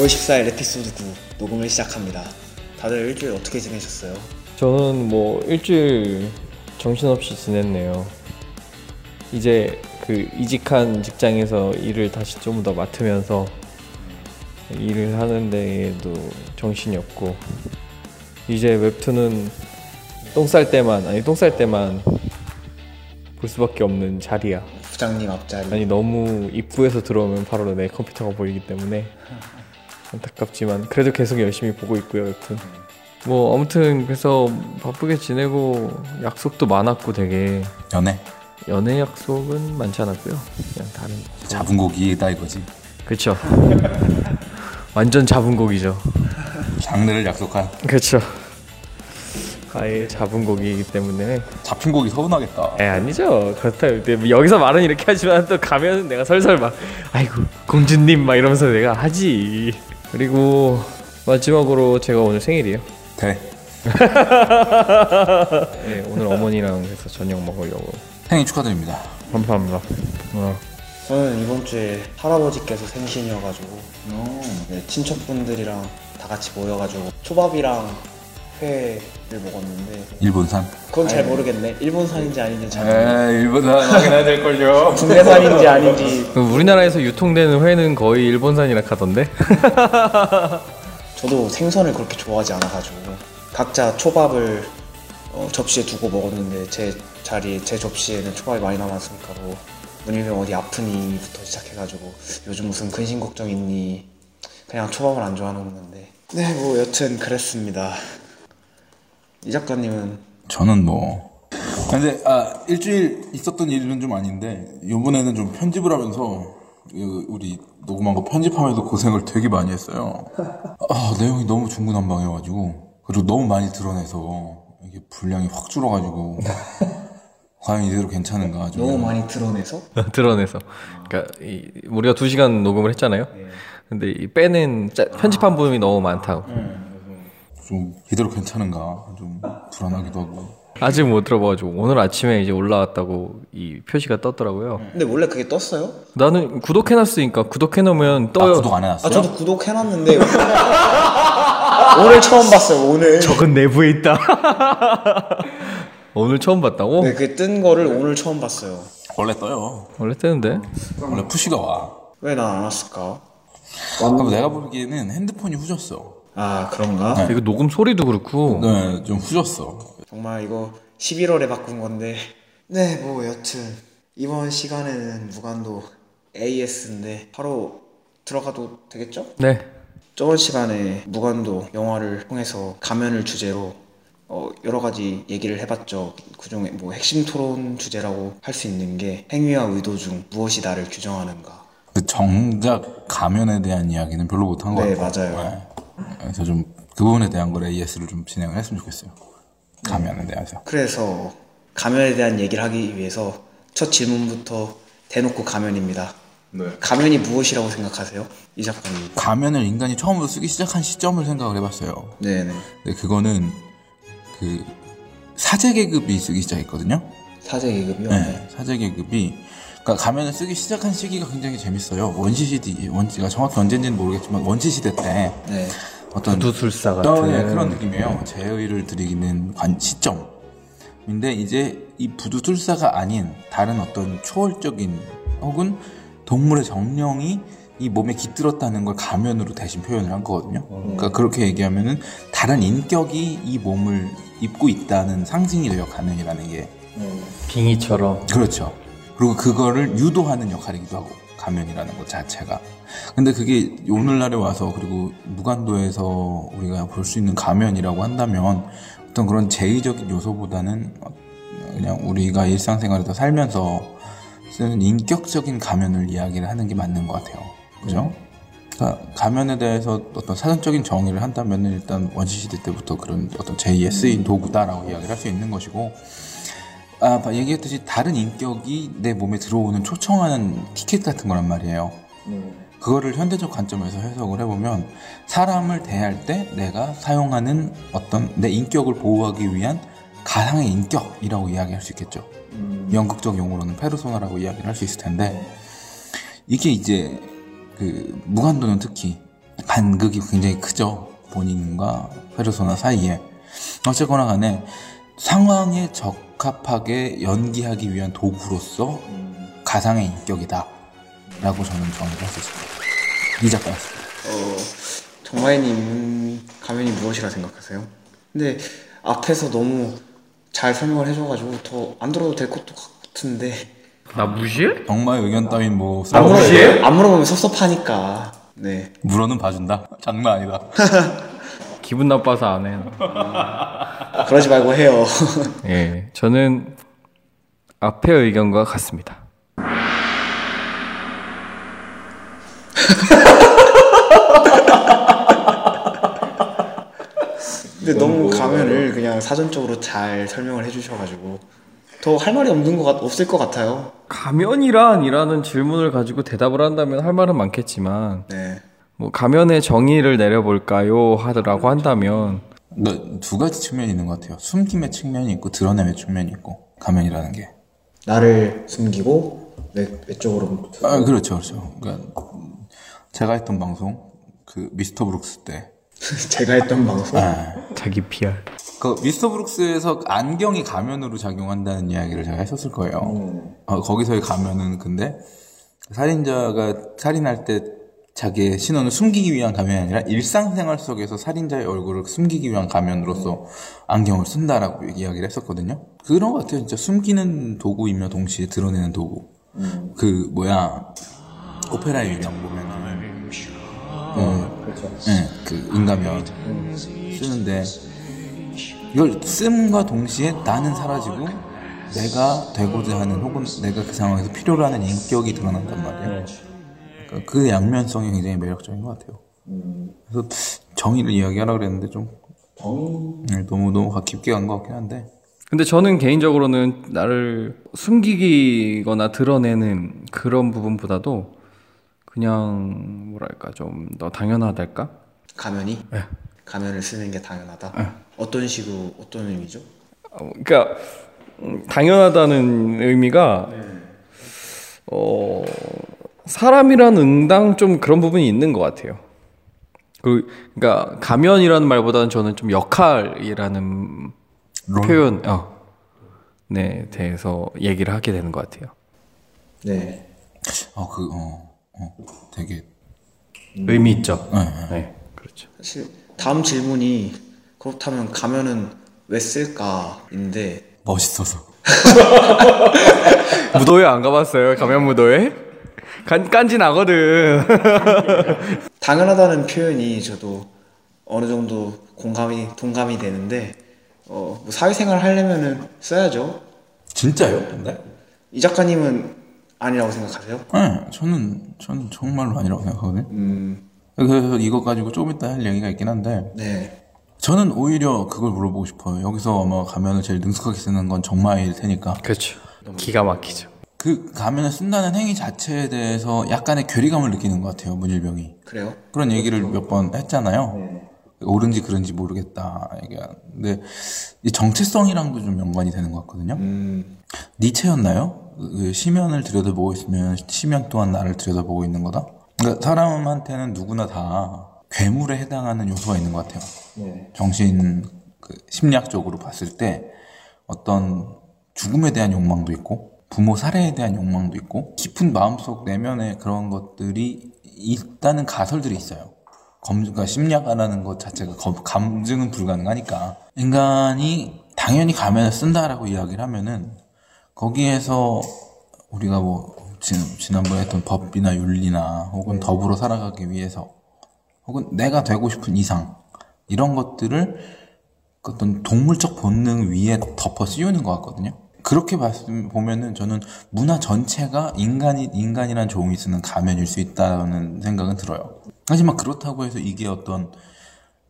5월 14일 에피소드 9 녹음을 시작합니다. 다들 일주일 어떻게 지내셨어요? 저는 뭐 일주일 정신없이 지냈네요. 이제 그 이직한 직장에서 일을 다시 좀 더 맡으면서 일을 하는데에도 정신이 없고 이제 웹툰은 똥 쌀 때만 아니 똥 쌀 때만 볼 수밖에 없는 자리야. 부장님 앞자리. 아니 너무 입구에서 들어오면 바로 내 컴퓨터가 보이기 때문에 안타깝지만 그래도 계속 열심히 보고 있고요 웹툰. 뭐 아무튼 그래서 바쁘게 지내고 약속도 많았고 되게 연애 연애 약속은 많지 않았고요. 그냥 다른 잡은 고기다 이거지 그렇죠. 완전 잡은 곡이죠. 장르를 약속한 그렇죠. 아예 잡은 곡이기 때문에 잡힌 고기 서운하겠다 에 아니죠. 그렇다. 근데 여기서 말은 이렇게 하지만 또 가면 내가 설설 막 아이고 공주님 막 이러면서 내가 하지. 그리고 마지막으로 제가 오늘 생일이에요. 돼 네, 오늘 어머니랑 해서 저녁 먹으려고. 생일 축하드립니다 감사합니다. 어. 저는 이번 주에 할아버지께서 생신이어가지고 네, 친척분들이랑 다 같이 모여가지고 초밥이랑 회를 먹었는데 일본산? 그건 잘 모르겠네. 일본산인지 아닌지 잘 모르겠네. 에이 일본산 확인해야 될걸요. 국내산인지 아닌지. 그 우리나라에서 유통되는 회는 거의 일본산이라 하던데. 저도 생선을 그렇게 좋아하지 않아가지고 각자 초밥을 어, 접시에 두고 먹었는데 제 자리에 제 접시에는 초밥이 많이 남았으니까 뭐 문일병 어디 아프니부터 시작해가지고 요즘 무슨 근심 걱정 있니? 그냥 초밥을 안 좋아하는 건데. 네 뭐 여튼 그랬습니다 이 작가님은 저는 뭐 근데 아 일주일 있었던 일은 좀 아닌데 이번에는 좀 편집을 하면서 그 우리 녹음한 거 편집하면서 고생을 되게 많이 했어요. 아 내용이 너무 중구난방해가지고 그리고 너무 많이 드러내서 이게 분량이 확 줄어가지고 과연 이대로 괜찮은가 좀 너무 많이 드러내서 드러내서. 그러니까 이, 우리가 두 시간 녹음을 했잖아요. 근데 이 빼는 짜- 편집한 부분이 너무 많다고. 좀 이대로 괜찮은가 좀 불안하기도 하고 아직 못 들어봐가지고 오늘 아침에 이제 올라왔다고 이 표시가 떴더라고요. 근데 원래 그게 떴어요? 나는 구독해놨으니까 구독해놓으면 아 떠요. 구독 안아 해놨어요? 저도 구독해놨는데 오늘 처음 봤어요 오늘 적은 내부에 있다. 오늘 처음 봤다고? 네, 그 뜬 거를 오늘 처음 봤어요 원래 떠요 원래 뜨는데. 원래 푸시가 와 왜 난 안 왔을까? 그럼 내가 보기에는 핸드폰이 후졌어 아 그런가? 이거 녹음 소리도 그렇고. 네 좀 후졌어 정말 이거 11월에 바꾼 건데 네 뭐 여튼 이번 시간에는 무간도 AS인데 바로 들어가도 되겠죠? 네. 저번 시간에 무간도 영화를 통해서 가면을 주제로 어, 여러 가지 얘기를 해봤죠. 그중에 뭐 핵심 토론 주제라고 할 수 있는 게 행위와 의도 중 무엇이 나를 규정하는가. 그 정작 가면에 대한 이야기는 별로 못한 것 네, 같아요. 맞아요. 네. 그래서 좀 그 부분에 대한 걸 AS를 좀 진행을 했으면 좋겠어요. 가면에 대해서. 그래서 가면에 대한 얘기를 하기 위해서 첫 질문부터 대놓고 가면입니다. 가면이 무엇이라고 생각하세요? 이 작가님. 가면을 인간이 처음으로 쓰기 시작한 시점을 생각을 해봤어요. 네네. 근데 그거는 그 사제 계급이 쓰기 시작했거든요. 사제 계급이요? 네, 사제 계급이 그러니까 가면을 쓰기 시작한 시기가 굉장히 재밌어요. 원시 시대, 원시가 정확히 언제인지는 모르겠지만 원시 시대 때 네. 어떤 구두술사 어, 같은. 네, 그런 느낌이에요. 제의를 드리는 관, 시점인데 이제 이 부두술사가 아닌 다른 어떤 초월적인 혹은 동물의 정령이 이 몸에 깃들었다는 걸 가면으로 대신 표현을 한 거거든요. 그러니까 그렇게 얘기하면은 다른 인격이 이 몸을 입고 있다는 상징이 돼요. 가면이라는 게. 빙의처럼. 그렇죠. 그리고 그거를 유도하는 역할이기도 하고 가면이라는 것 자체가. 근데 그게 오늘날에 와서 그리고 무간도에서 우리가 볼 수 있는 가면이라고 한다면 어떤 그런 제의적인 요소보다는 그냥 우리가 일상생활에서 살면서 쓰는 인격적인 가면을 이야기를 하는 게 맞는 것 같아요. 그죠? 그러니까 가면에 대해서 어떤 사전적인 정의를 한다면 일단 원시시대 때부터 그런 어떤 제2의 쓰인 도구다라고 이야기를 할 수 있는 것이고 아, 얘기했듯이 다른 인격이 내 몸에 들어오는 초청하는 티켓 같은 거란 말이에요. 그거를 현대적 관점에서 해석을 해보면 사람을 대할 때 내가 사용하는 어떤 내 인격을 보호하기 위한 가상의 인격이라고 이야기할 수 있겠죠. 연극적 용어로는 페르소나라고 이야기를 할 수 있을 텐데 이게 이제 그 무간도는 특히 간극이 굉장히 크죠. 본인과 페르소나 사이에. 어쨌거나 간에 상황에 적합하게 연기하기 위한 도구로서 가상의 인격이다. 라고 저는 정의를 했었습니다. 이 작가였습니다. 어, 정마이님 가면이 무엇이라 생각하세요? 근데 앞에서 너무 잘 설명을 해줘가지고 더 안 들어도 될 것도 같은데 나 무시해? 정말 의견 따윈 뭐 안, 물어, 무시해? 안 물어보면 섭섭하니까 네 물어는 봐준다. 장난 아니다. 기분 나빠서 안 해. 그러지 말고 해요. 예, 저는 앞의 의견과 같습니다. 근데 너무 가면을 그냥 사전적으로 잘 설명을 해주셔가지고 더 할 말이 없는 것 같, 없을 것 같아요. 가면이란이라는 질문을 가지고 대답을 한다면 할 말은 많겠지만 네. 뭐 가면의 정의를 내려볼까요 하더라고 한다면 그러니까 두 가지 측면이 있는 것 같아요. 숨김의 측면이 있고 드러냄의 측면이 있고 가면이라는 게. 나를 숨기고 내 외적으로 아 그렇죠, 그렇죠. 그러니까 제가 했던 방송 그 미스터 브룩스 때. 제가 했던 방송 자기 PR 그 미스터 브룩스에서 안경이 가면으로 작용한다는 이야기를 제가 했었을 거예요. 어, 거기서의 가면은 근데 살인자가 살인할 때 자기의 신원을 숨기기 위한 가면이 아니라 일상생활 속에서 살인자의 얼굴을 숨기기 위한 가면으로서 안경을 쓴다라고 이야기를 했었거든요. 그런 것 같아요. 진짜 숨기는 도구이며 동시에 드러내는 도구. 그 뭐야 오페라의 유령 보면은 어, 예, 그 인가면 쓰는데 이걸 씀과 동시에 나는 사라지고 내가 되고자 하는 혹은 내가 그 상황에서 필요로 하는 인격이 드러난단 말이에요. 그러니까 그 양면성이 굉장히 매력적인 것 같아요. 그래서 정의를 이야기하라 그랬는데 좀 네, 너무 너무 깊게 간 것 같긴 한데 근데 저는 개인적으로는 나를 숨기거나 드러내는 그런 부분보다도 그냥 뭐랄까 좀 더 당연하달까? 가면이 네. 가면을 쓰는 게 당연하다. 어떤 식으로 어떤 의미죠? 어, 그러니까 음, 당연하다는 의미가 어 사람이란 응당 좀 그런 부분이 있는 것 같아요. 그 그러니까 가면이라는 말보다는 저는 좀 역할이라는 롤. 표현 어, 네 대해서 얘기를 하게 되는 것 같아요. 네. 어 그 어 어, 되게 의미 있죠. 네, 네, 그렇죠. 사실 다음 질문이 그렇다면 가면은 왜 쓸까인데 멋있어서 무도회 안 가봤어요? 가면 무도회? 간 깐지 나거든. 당연하다는 표현이 저도 어느 정도 공감이 동감이 되는데 어, 뭐 사회생활 하려면은 써야죠. 진짜요? 근데? 이 작가님은 아니라고 생각하세요? 네, 저는 저는 정말로 아니라고 생각하거든요. 음, 그래서 이것 가지고 조금 이따 할 얘기가 있긴 한데 네. 저는 오히려 그걸 물어보고 싶어요. 여기서 아마 가면을 제일 능숙하게 쓰는 건 정마일 테니까 그렇죠. 기가 막히죠. 그 가면을 쓴다는 행위 자체에 대해서 약간의 괴리감을 느끼는 것 같아요. 문일병이 그래요? 그런 얘기를 몇 번 했잖아요. 옳은지 그른지 모르겠다. 근데 이 정체성이랑도 좀 연관이 되는 것 같거든요. 음, 니체였나요? 그 시면을 들여다보고 있으면 시면 또한 나를 들여다보고 있는 거다. 그러니까 사람한테는 누구나 다 괴물에 해당하는 요소가 있는 것 같아요. 네. 정신 그 심리학적으로 봤을 때 어떤 죽음에 대한 욕망도 있고 부모 살해에 대한 욕망도 있고 깊은 마음속 내면에 그런 것들이 있다는 가설들이 있어요. 검, 그러니까 심리학이라는 것 자체가 검- 감증은 불가능하니까 인간이 당연히 가면을 쓴다라고 이야기를 하면은 거기에서 우리가 뭐 지, 지난번에 했던 법이나 윤리나 혹은 더불어 살아가기 위해서 혹은 내가 되고 싶은 이상 이런 것들을 그 어떤 동물적 본능 위에 덮어 씌우는 것 같거든요. 그렇게 보면은 저는 문화 전체가 인간이 인간이란 종이 쓰는 가면일 수 있다는 생각은 들어요. 하지만 그렇다고 해서 이게 어떤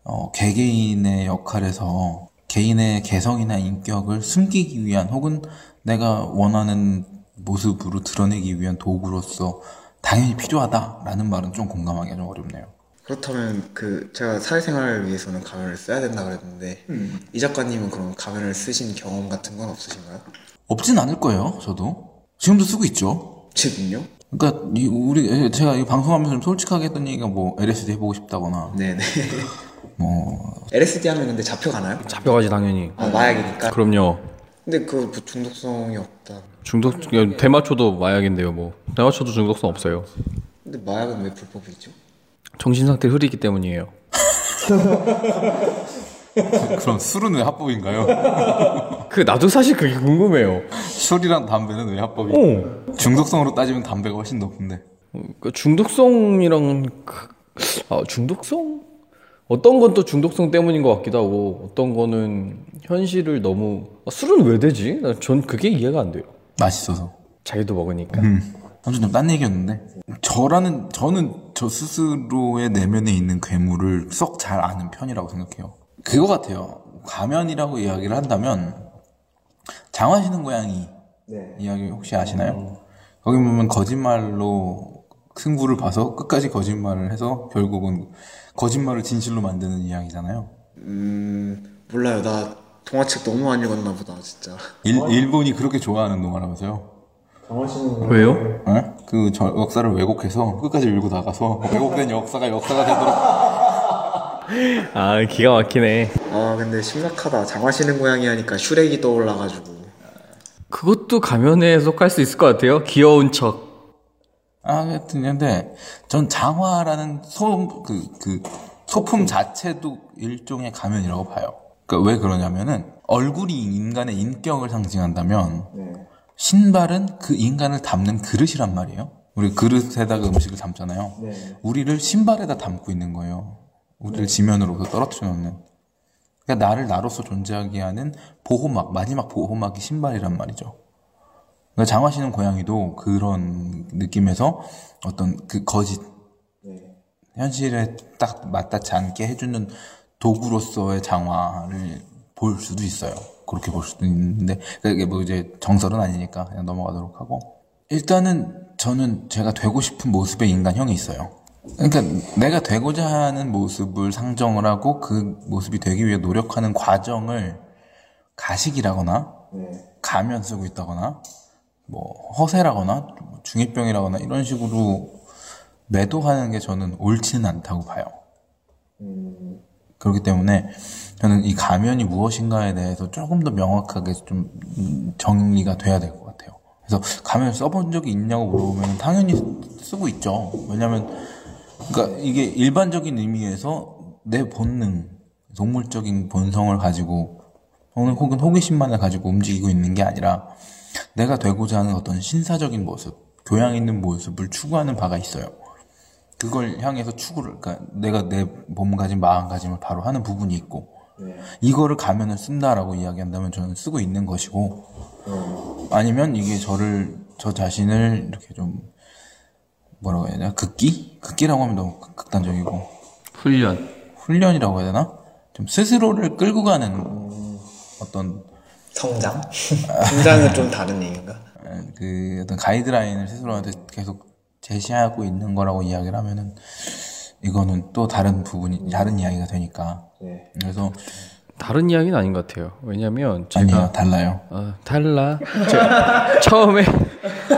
어, 개개인의 역할에서 개인의 개성이나 인격을 숨기기 위한 혹은 내가 원하는 모습으로 드러내기 위한 도구로서 당연히 필요하다라는 말은 좀 공감하기가 좀 어렵네요. 그렇다면 그 제가 사회생활을 위해서는 가면을 써야 된다 그랬는데 이 작가님은 그럼 가면을 쓰신 경험 같은 건 없으신가요? 없진 않을 거예요, 저도. 지금도 쓰고 있죠. 지금요? 그러니까 이 우리 제가 이 방송하면서 좀 솔직하게 했던 얘기가 뭐 LSD 해보고 싶다거나 네네. 뭐 LSD 하면 근데 잡혀가나요? 잡혀가지 당연히. 아, 마약이니까. 그럼요. 근데 그뭐 중독성이 없다. 중독 대마초도 마약인데요. 뭐 대마초도 중독성 없어요. 근데 마약은 왜 불법이죠? 정신 상태 흐리기 때문이에요. 그럼 술은 왜 합법인가요? 그 나도 사실 그게 궁금해요. 술이랑 담배는 왜 합법이? 어. 중독성으로 따지면 담배가 훨씬 높은데. 그 중독성이랑 그- 아, 중독성? 어떤 건 또 중독성 때문인 것 같기도 하고 어떤 거는 현실을 너무 아, 술은 왜 되지? 나- 전 그게 이해가 안 돼요. 맛있어서. 자기도 먹으니까. 음. 아무튼 좀딴 얘기였는데 저라는 저는 저 스스로의 내면에 있는 괴물을 썩 잘 아는 편이라고 생각해요. 그거 같아요. 가면이라고 이야기를 한다면 장화시는 고양이 네. 이야기 혹시 아시나요? 거기 보면 거짓말로 승부를 봐서 끝까지 거짓말을 해서 결국은 거짓말을 진실로 만드는 이야기잖아요. 음 몰라요. 나 동화책 너무 안 읽었나 보다 진짜. 일, 일본이 그렇게 좋아하는 동화라면서요. 왜요? 어? 그 저- 역사를 왜곡해서 끝까지 밀고 나가서 왜곡된 역사가 역사가 되도록 아 기가 막히네. 아 근데 심각하다. 장화시는 고양이 하니까 슈렉이 떠올라가지고. 그것도 가면에 속할 수 있을 것 같아요. 귀여운 척. 아, 하여튼, 근데, 전 장화라는 소, 그, 그, 소품 자체도 일종의 가면이라고 봐요. 그니까 왜 그러냐면은, 얼굴이 인간의 인격을 상징한다면, 신발은 그 인간을 담는 그릇이란 말이에요. 우리 그릇에다가 음식을 담잖아요. 우리를 신발에다 담고 있는 거예요. 우리를 지면으로 떨어뜨려 놓는. 그러니까 나를 나로서 존재하게 하는 보호막, 마지막 보호막이 신발이란 말이죠. 그러니까 장화시는 고양이도 그런 느낌에서 어떤 그 거짓 현실에 딱 맞닿지 않게 해주는 도구로서의 장화를 볼 수도 있어요. 그렇게 볼 수도 있는데 그게 뭐 이제 정설은 아니니까 그냥 넘어가도록 하고 일단은 저는 제가 되고 싶은 모습의 인간형이 있어요. 그러니까 내가 되고자 하는 모습을 상정을 하고 그 모습이 되기 위해 노력하는 과정을 가식이라거나 가면 쓰고 있다거나 뭐 허세라거나 중이병이라거나 이런 식으로 매도하는 게 저는 옳지는 않다고 봐요. 그렇기 때문에 저는 이 가면이 무엇인가에 대해서 조금 더 명확하게 좀 음, 정리가 돼야 될 것 같아요. 그래서 가면 써본 적이 있냐고 물어보면 당연히 쓰고 있죠. 왜냐하면 그러니까 이게 일반적인 의미에서 내 본능, 동물적인 본성을 가지고 혹은 호기심만을 가지고 움직이고 있는 게 아니라 내가 되고자 하는 어떤 신사적인 모습, 교양 있는 모습을 추구하는 바가 있어요. 그걸 향해서 추구를, 그러니까 내가 내 몸가짐, 마음가짐을 바로 하는 부분이 있고, 이거를 가면을 쓴다라고 이야기한다면 저는 쓰고 있는 것이고, 아니면 이게 저를, 저 자신을 이렇게 좀, 뭐라고 해야 되나? 극기? 극기라고 하면 너무 극- 극단적이고, 훈련. 훈련이라고 해야 되나? 좀 스스로를 끌고 가는 어떤 성장? 성장은 좀 다른 얘기인가? 그 어떤 가이드라인을 스스로한테 계속 제시하고 있는 거라고 이야기를 하면은 이거는 또 다른 부분이 다른 이야기가 되니까 네. 그래서 다른 이야기는 아닌 것 같아요. 왜냐면 제가 아니에요 달라요 어, 달라. 처음에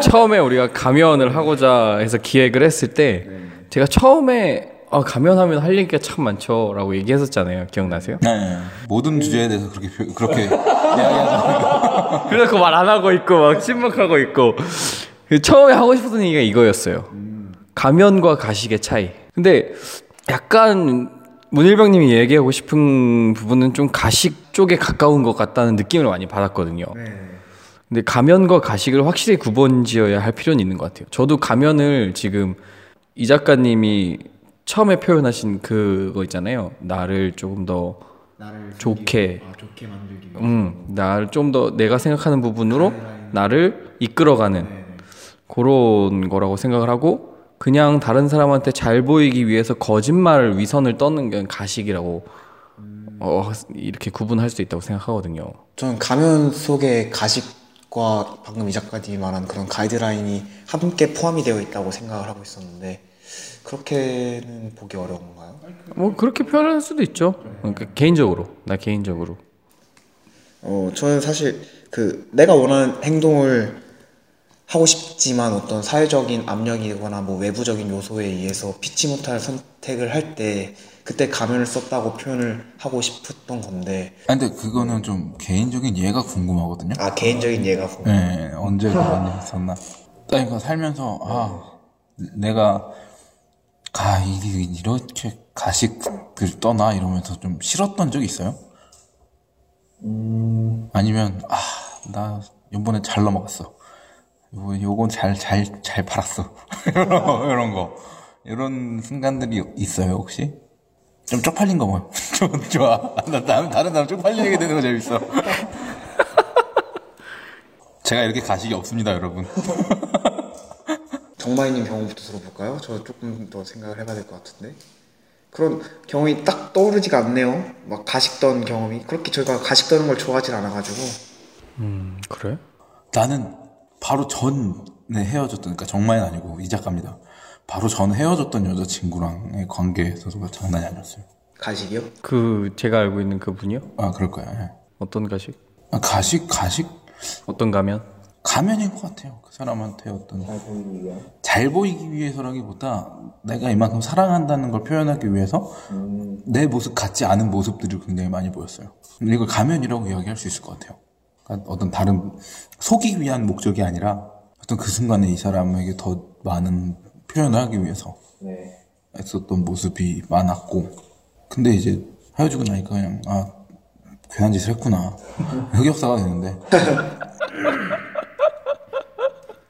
처음에 우리가 가면을 하고자 해서 기획을 했을 때 제가 처음에 아, 가면하면 할 얘기가 참 많죠라고 얘기했었잖아요. 기억나세요? 네 모든 주제에 대해서 그렇게 표- 그렇게 이야기하잖아요 그래서 그 말 안 하고 있고 막 침묵하고 있고 그 처음에 하고 싶었던 얘기가 이거였어요. 가면과 가식의 차이. 근데 약간 문일병님이 얘기하고 싶은 부분은 좀 가식 쪽에 가까운 것 같다는 느낌을 많이 받았거든요. 근데 가면과 가식을 확실히 구분지어야 할 필요는 있는 것 같아요. 저도 가면을 지금 이 작가님이 처음에 표현하신 그거 있잖아요. 나를 조금 더 나를 좋게 아, 좋게 만들기 위해. 음, 나를 좀 더 내가 생각하는 부분으로 나를 이끌어가는 그런 거라고 생각을 하고 그냥 다른 사람한테 잘 보이기 위해서 거짓말을 위선을 떠는 게 가식이라고 어, 이렇게 구분할 수 있다고 생각하거든요. 저는 가면 속에 가식과 방금 이 작가님이 말한 그런 가이드라인이 함께 포함이 되어 있다고 생각을 하고 있었는데 그렇게는 보기 어려운가요? 뭐 그렇게 표현할 수도 있죠. 그러니까 개인적으로 나 개인적으로 어, 저는 사실 그 내가 원하는 행동을 하고 싶지만 어떤 사회적인 압력이거나 뭐 외부적인 요소에 의해서 피치 못할 선택을 할 때 그때 가면을 썼다고 표현을 하고 싶었던 건데 아, 근데 그거는 좀 개인적인 예가 궁금하거든요. 아 개인적인 예가 뭐 네, 언제 그런 일이 있었나. 그러니까 살면서, 아, 내가, 가, 이- 이렇게 가식을 떠나 이러면서 좀 싫었던 적이 있어요? 아니면, 아, 나 요번에 잘 넘어갔어. 요, 요건 잘, 잘, 잘 팔았어. 이런 거. 이런 순간들이 있어요, 혹시? 좀 쪽팔린 거 뭐. 좀 좋아. 나 다른, 다른 사람 얘기 듣는 거 재밌어. 제가 이렇게 가식이 없습니다, 여러분. 정마이님 경험부터 들어볼까요? 저 조금 더 생각을 해봐야 될 것 같은데 그런 경험이 딱 떠오르지가 않네요 막 가식 던 경험이 그렇게 저희가 가식 떠는 걸 좋아하진 않아가지고 음, 그래? 나는 바로 전에 헤어졌던, 그러니까 정말은 아니고 이 작가입니다. 바로 전 헤어졌던 여자친구랑의 관계에서도 장난이 아니었어요. 가식이요? 그 제가 알고 있는 그분이요? 아, 그럴 거야. 예. 어떤 가식? 아, 가식, 가식? 어떤 가면? 가면인 것 같아요. 그 사람한테 어떤. 잘 보이기 위해서라기보다 내가 이만큼 사랑한다는 걸 표현하기 위해서 내 모습 같지 않은 모습들이 굉장히 많이 보였어요. 이걸 가면이라고 이야기할 수 있을 것 같아요. 그러니까 어떤 다른 속이기 위한 목적이 아니라 어떤 그 순간에 이 사람에게 더 많은 표현을 하기 위해서 네. 애썼던 모습이 많았고 근데 이제 헤어지고 나니까 그냥 아 괜한 짓을 했구나. 흑역사가 되는데.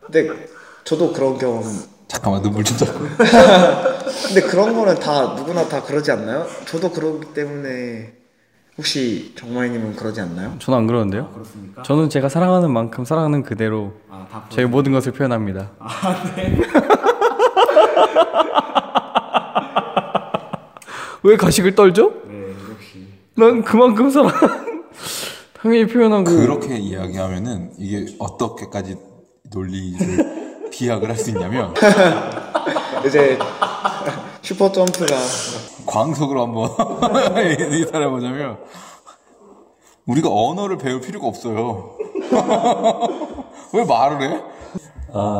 근데 저도 그런 경험 잠깐만 눈물 좀 닦고 근데 그런 거는 다 누구나 다 그러지 않나요? 저도 그러기 때문에 혹시 정마이님은 그러지 않나요? 저는 안 그러는데요. 그렇습니까? 저는 제가 사랑하는 만큼 사랑하는 그대로 아다 제 모든 것을 표현합니다. 왜 가식을 떨죠? 네 역시 난 그만큼 사랑 당연히 표현하고 그렇게 이야기하면은 이게 어떻게까지 논리를 비약을 할 수 있냐면 이제 슈퍼 점프가 광석으로 한번 이탈해 보자면 우리가 언어를 배울 필요가 없어요. 왜 말을 해?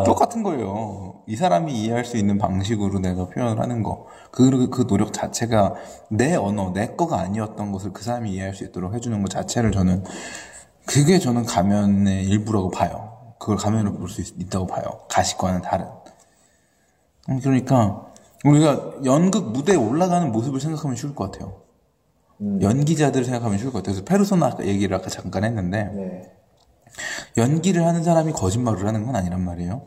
똑같은 거예요. 이 사람이 이해할 수 있는 방식으로 내가 표현을 하는 거. 그, 그 노력 자체가 내 언어, 내 거가 아니었던 것을 그 사람이 이해할 수 있도록 해주는 것 자체를 저는, 그게 저는 가면의 일부라고 봐요. 그걸 가면으로 볼 수 있다고 봐요. 가식과는 다른. 음, 그러니까, 우리가 연극 무대에 올라가는 모습을 생각하면 쉬울 것 같아요. 연기자들을 생각하면 쉬울 것 같아요. 그래서 페르소나 아까 얘기를 아까 잠깐 했는데, 네 연기를 하는 사람이 거짓말을 하는 건 아니란 말이에요.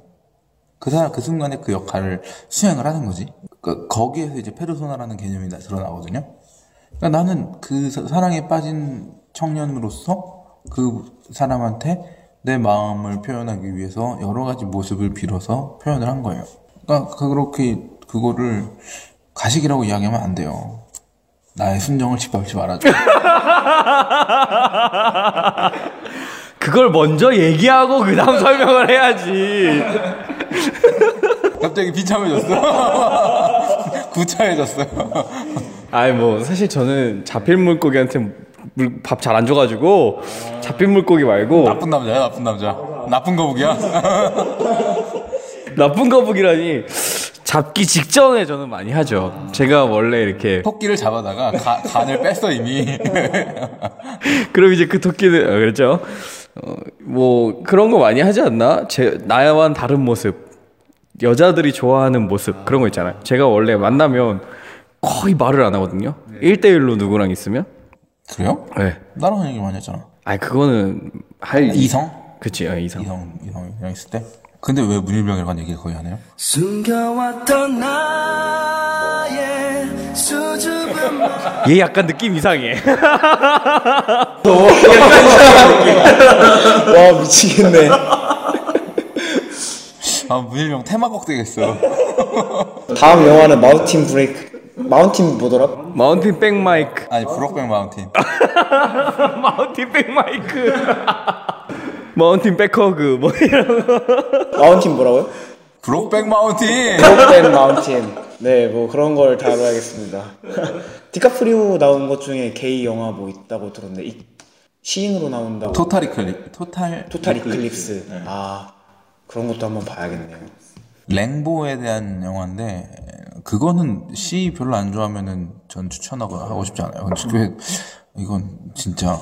그 사람 그 순간에 그 역할을 수행을 하는 거지. 그 거기에서 이제 페르소나라는 개념이 나- 드러나거든요. 그러니까 나는 그 사- 사랑에 빠진 청년으로서 그 사람한테 내 마음을 표현하기 위해서 여러 가지 모습을 빌어서 표현을 한 거예요. 그러니까 그렇게 그거를 가식이라고 이야기하면 안 돼요. 나의 순정을 짓밟지 말아줘. 그걸 먼저 얘기하고 그 다음 설명을 해야지. 갑자기 비참해졌어. 구차해졌어요. 아니 뭐 사실 저는 잡힐 물고기한테 밥 잘 안 줘가지고 잡힌 물고기 말고 나쁜 남자야, 나쁜 남자. 나쁜 거북이야. 나쁜 거북이라니 잡기 직전에 저는 많이 하죠. 제가 원래 이렇게 토끼를 잡아다가 가- 간을 뺐어 이미. 그럼 이제 그 토끼는 어, 그렇죠. 어, 뭐 그런 거 많이 하지 않나? 제 나와는 다른 모습, 여자들이 좋아하는 모습 그런 거 있잖아요. 제가 원래 만나면 거의 말을 안 하거든요. 1대1로 누구랑 있으면. 그래요? 네. 나랑 얘기 많이 했잖아. 아니 그거는 할 이성? 그치 어, 이성. 이성, 이성이랑 있을 때. 근데 왜 문일병이라는 얘기를 거의 안 해요? 숨겨왔던 나의 수줍은 맘 얘 약간 느낌 이상해. 와 미치겠네 아 문일병 테마곡 되겠어. 다음 영화는 마운틴 브레이크 마운틴 뭐더라? 마운틴 백 마이크. 아니 브록백 마운틴. 마운틴 백 마이크. 마운틴 백허그 뭐 이런 거. 마운틴 뭐라고요? 브록백 마운틴. 브록벤 마운틴 네 뭐 그런 걸 다뤄야겠습니다 디카프리오 나온 것 중에 게이 영화 뭐 있다고 들었는데 이, 시인으로 나온다고 토탈 이클립. 토탈. 토탈 이클립스 아 그런 것도 한번 봐야겠네요. 랭보에 대한 영화인데 그거는 시 별로 안 좋아하면은 전 추천하고 하고 싶지 않아요. 그 이건 진짜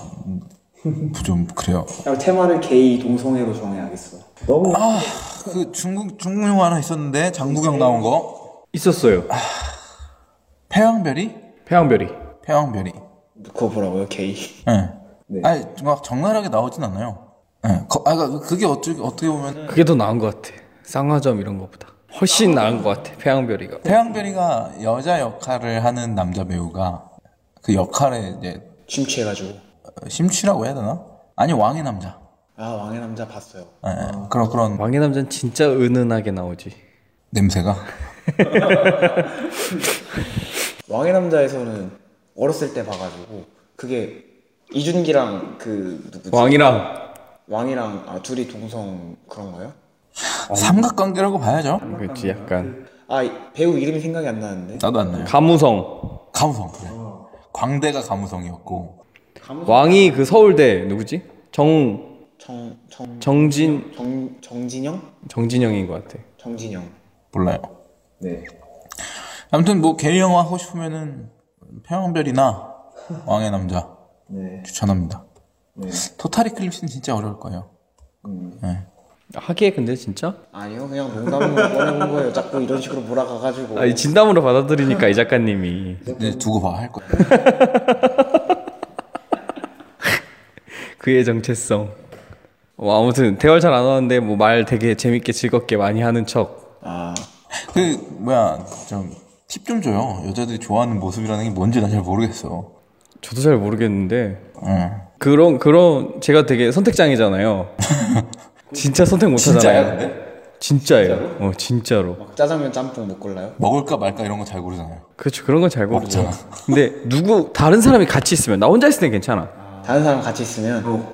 좀 그래요. 테마를 게이 동성애로 정해야겠어. 너무 그 중국 중국 영화 하나 있었는데 장국영 나온 거 있었어요. 패왕별이 태양별이. 패왕별이. 그거 보라고요 게이. 예. 네. 아니 막 적나라하게 나오진 않아요. 예. 거- 아 그러니까 그게 어떻게 어떻게 보면 그게 더 나은 것 같아. 쌍화점 이런 것보다 훨씬 나은 것 같아. 태양별이가. 태양별이가 여자 역할을 하는 남자 배우가 그 역할에 이제 심취해가지고. 심취라고 해야 되나? 아니 왕의 남자. 아 왕의 남자 봤어요. 예, 예. 그런 그런 왕의 남자는 진짜 은은하게 나오지. 냄새가. 왕의 남자에서는 어렸을 때 봐가지고 그게 이준기랑 그 누구지? 왕이랑 왕이랑 아 둘이 동성 그런가요? 삼각관계라고 봐야죠. 그렇지 약간 아 이- 배우 이름이 생각이 안 나는데. 나도 안 나요. 가무성. 가무성 그래. 광대가 가무성이었고 왕이 그 서울대 누구지? 정 정 정 정진 정 정진영? 정진영인 것 같아. 정진영. 몰라요. 네. 아무튼 뭐 게이 영화 하고 싶으면은 평양별이나 왕의 남자 네. 추천합니다. 네. 토탈 이클립스는 진짜 어려울 거예요. 네. 하기에 근데 진짜? 아니요 그냥 농담으로 꺼내본 거예요. 자꾸 이런 식으로 몰아가가지고. 아, 이 진담으로 받아들이니까 이 작가님이 이제 두고 봐 할 거예요. 그의 정체성. 뭐 아무튼 대화 잘 안 하는데 뭐 말 되게 재밌게 즐겁게 많이 하는 척. 아 그 뭐야 좀 팁 좀 줘요. 여자들이 좋아하는 모습이라는 게 뭔지 난잘 모르겠어. 저도 잘 모르겠는데 응. 그런 그런 제가 되게 선택장애잖아요. 진짜 선택 못 진짜야 하잖아요. 근데? 진짜예요. 어 진짜로. 막 짜장면 짬뽕 못 골라요? 먹을까 말까 이런 거 잘 고르잖아요. 그렇죠. 그런 건잘 모르죠. 근데 누구 다른 사람이 같이 있으면 나 혼자 있을 땐 괜찮아. 다른 사람 같이 있으면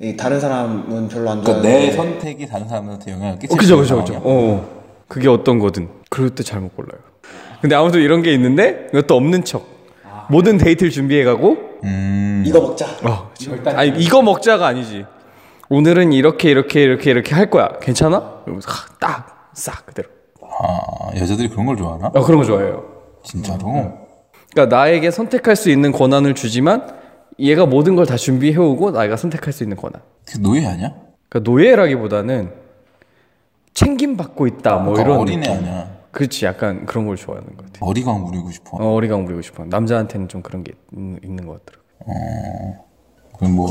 이 다른 사람은 별로 안 그러니까 좋아하는데 내 선택이 다른 사람한테 영향을 끼칠 어, 그죠, 그죠, 그죠. 어, 어. 그게 어떤 거든. 그럴 때 잘못 골라요. 근데 아무튼 이런 게 있는데 이것도 없는 척. 모든 데이트를 준비해가고 음. 이거 먹자. 어, 아니 이거 먹자가 아니지. 오늘은 이렇게 이렇게 이렇게 이렇게 할 거야. 괜찮아? 이러면서 딱싹 그대로. 아 여자들이 그런 걸 좋아하나? 어, 그런 거 좋아해요. 진짜로? 그러니까 나에게 선택할 수 있는 권한을 주지만 얘가 모든 걸 다 준비해오고 나가 선택할 수 있는 권한. 그 노예 아니야? 그러니까 노예라기보다는 챙김 받고 있다 뭐 그러니까 이런 어린애 느낌. 아니야? 그렇지 약간 그런 걸 좋아하는 것 같아. 어리광 부리고 싶어. 어, 어리광 부리고 싶어. 남자한테는 좀 그런 게 있- 있는 것 같더라고. 그럼 뭐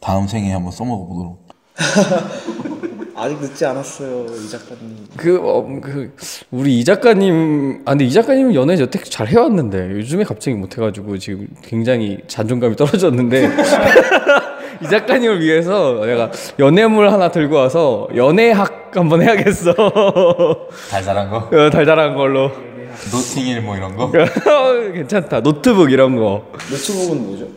다음 생에 한번 써먹어 보도록. 아직 늦지 않았어요 이 작가님. 그, 어, 그, 우리 이 작가님, 아, 근데 이 작가님은 연애 여태 잘 해왔는데, 요즘에 갑자기 못해가지고 지금 굉장히 자존감이 떨어졌는데, 이 작가님을 위해서 내가 연애물 하나 들고 와서 연애학 한번 해야겠어. 달달한 거? 어, 달달한 걸로. 노팅힐 뭐 이런 거? 괜찮다. 노트북 이런 거. 노트북은 뭐죠?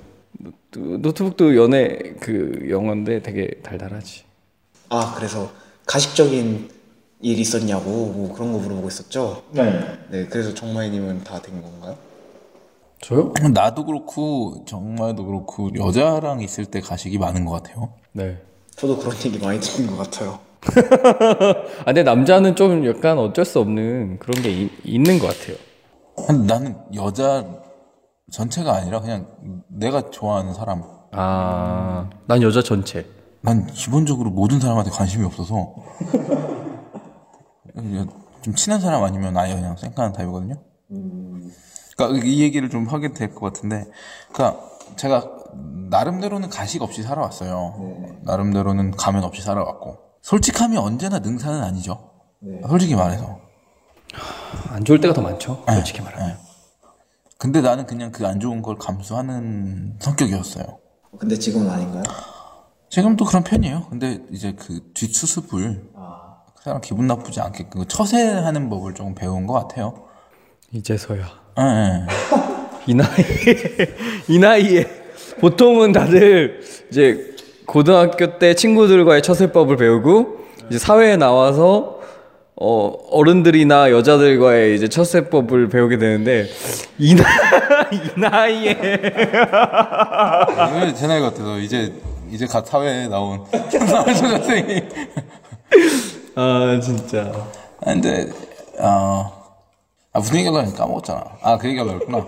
노- 노트북도 연애 그 영화인데 되게 달달하지. 아 그래서 가식적인 일 있었냐고 뭐 그런 거 물어보고 있었죠. 네. 네 그래서 정마이님은 다 된 건가요? 저요? 나도 그렇고 정말도 그렇고 여자랑 있을 때 가식이 많은 것 같아요. 네. 저도 그런 얘기 많이 듣는 것 같아요. 아, 근데 남자는 좀 약간 어쩔 수 없는 그런 게 이- 있는 것 같아요. 근데 나는 여자 전체가 아니라 그냥 내가 좋아하는 사람. 아, 난 여자 전체. 난 기본적으로 모든 사람한테 관심이 없어서 좀 친한 사람 아니면 아예 그냥 쌩까는 타입이거든요. 그러니까 이 얘기를 좀 하게 될 것 같은데, 그러니까 제가 나름대로는 가식 없이 살아왔어요. 나름대로는 가면 없이 살아왔고 솔직함이 언제나 능사는 아니죠. 솔직히 말해서. 안 좋을 때가 더 많죠. 솔직히 말하면. 근데 나는 그냥 그 안 좋은 걸 감수하는 성격이었어요. 근데 지금은 아닌가요? 지금도 그런 편이에요. 근데 이제 그 뒷수습을 그 사람 기분 나쁘지 않게끔 그 처세하는 법을 조금 배운 것 같아요. 이제서야. 예, 예. 이 나이에, 이 나이에. 보통은 다들 이제 고등학교 때 친구들과의 처세법을 배우고 이제 사회에 나와서 어, 어른들이나 여자들과의 이제 처세법을 배우게 되는데 이, 나, 이 나이에 왜제 나이 같아서 이제 이제 갓 사회에 나온 초등학생이 아 진짜. 아, 근데 어, 아 무슨 얘기하려니 까먹었잖아. 아 그 얘기가 뭐였구나.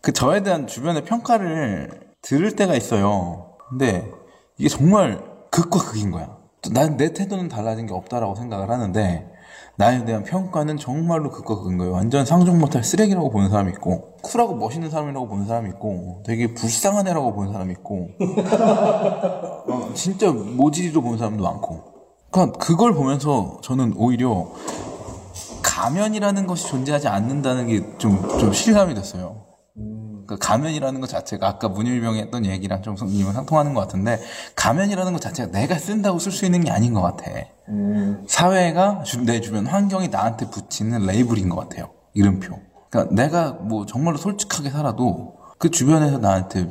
그 저에 대한 주변의 평가를 들을 때가 있어요. 근데 이게 정말 극과 극인 거야. 난 내 태도는 달라진 게 없다라고 생각을 하는데 나에 대한 평가는 정말로 극과 극인 거예요. 완전 상종 못할 쓰레기라고 보는 사람이 있고 쿨하고 멋있는 사람이라고 보는 사람이 있고 되게 불쌍한 애라고 보는 사람이 있고 어, 진짜 모질이로 보는 사람도 많고 그러니까 그걸 보면서 저는 오히려 가면이라는 것이 존재하지 않는다는 게 좀 좀 실감이 됐어요. 그 가면이라는 것 자체가 아까 문일병이 했던 얘기랑 좀 성- 상통하는 것 같은데 가면이라는 것 자체가 내가 쓴다고 쓸 수 있는 게 아닌 것 같아. 사회가 주- 내 주변 환경이 나한테 붙이는 레이블인 것 같아요. 이름표. 그러니까 내가 뭐 정말로 솔직하게 살아도 그 주변에서 나한테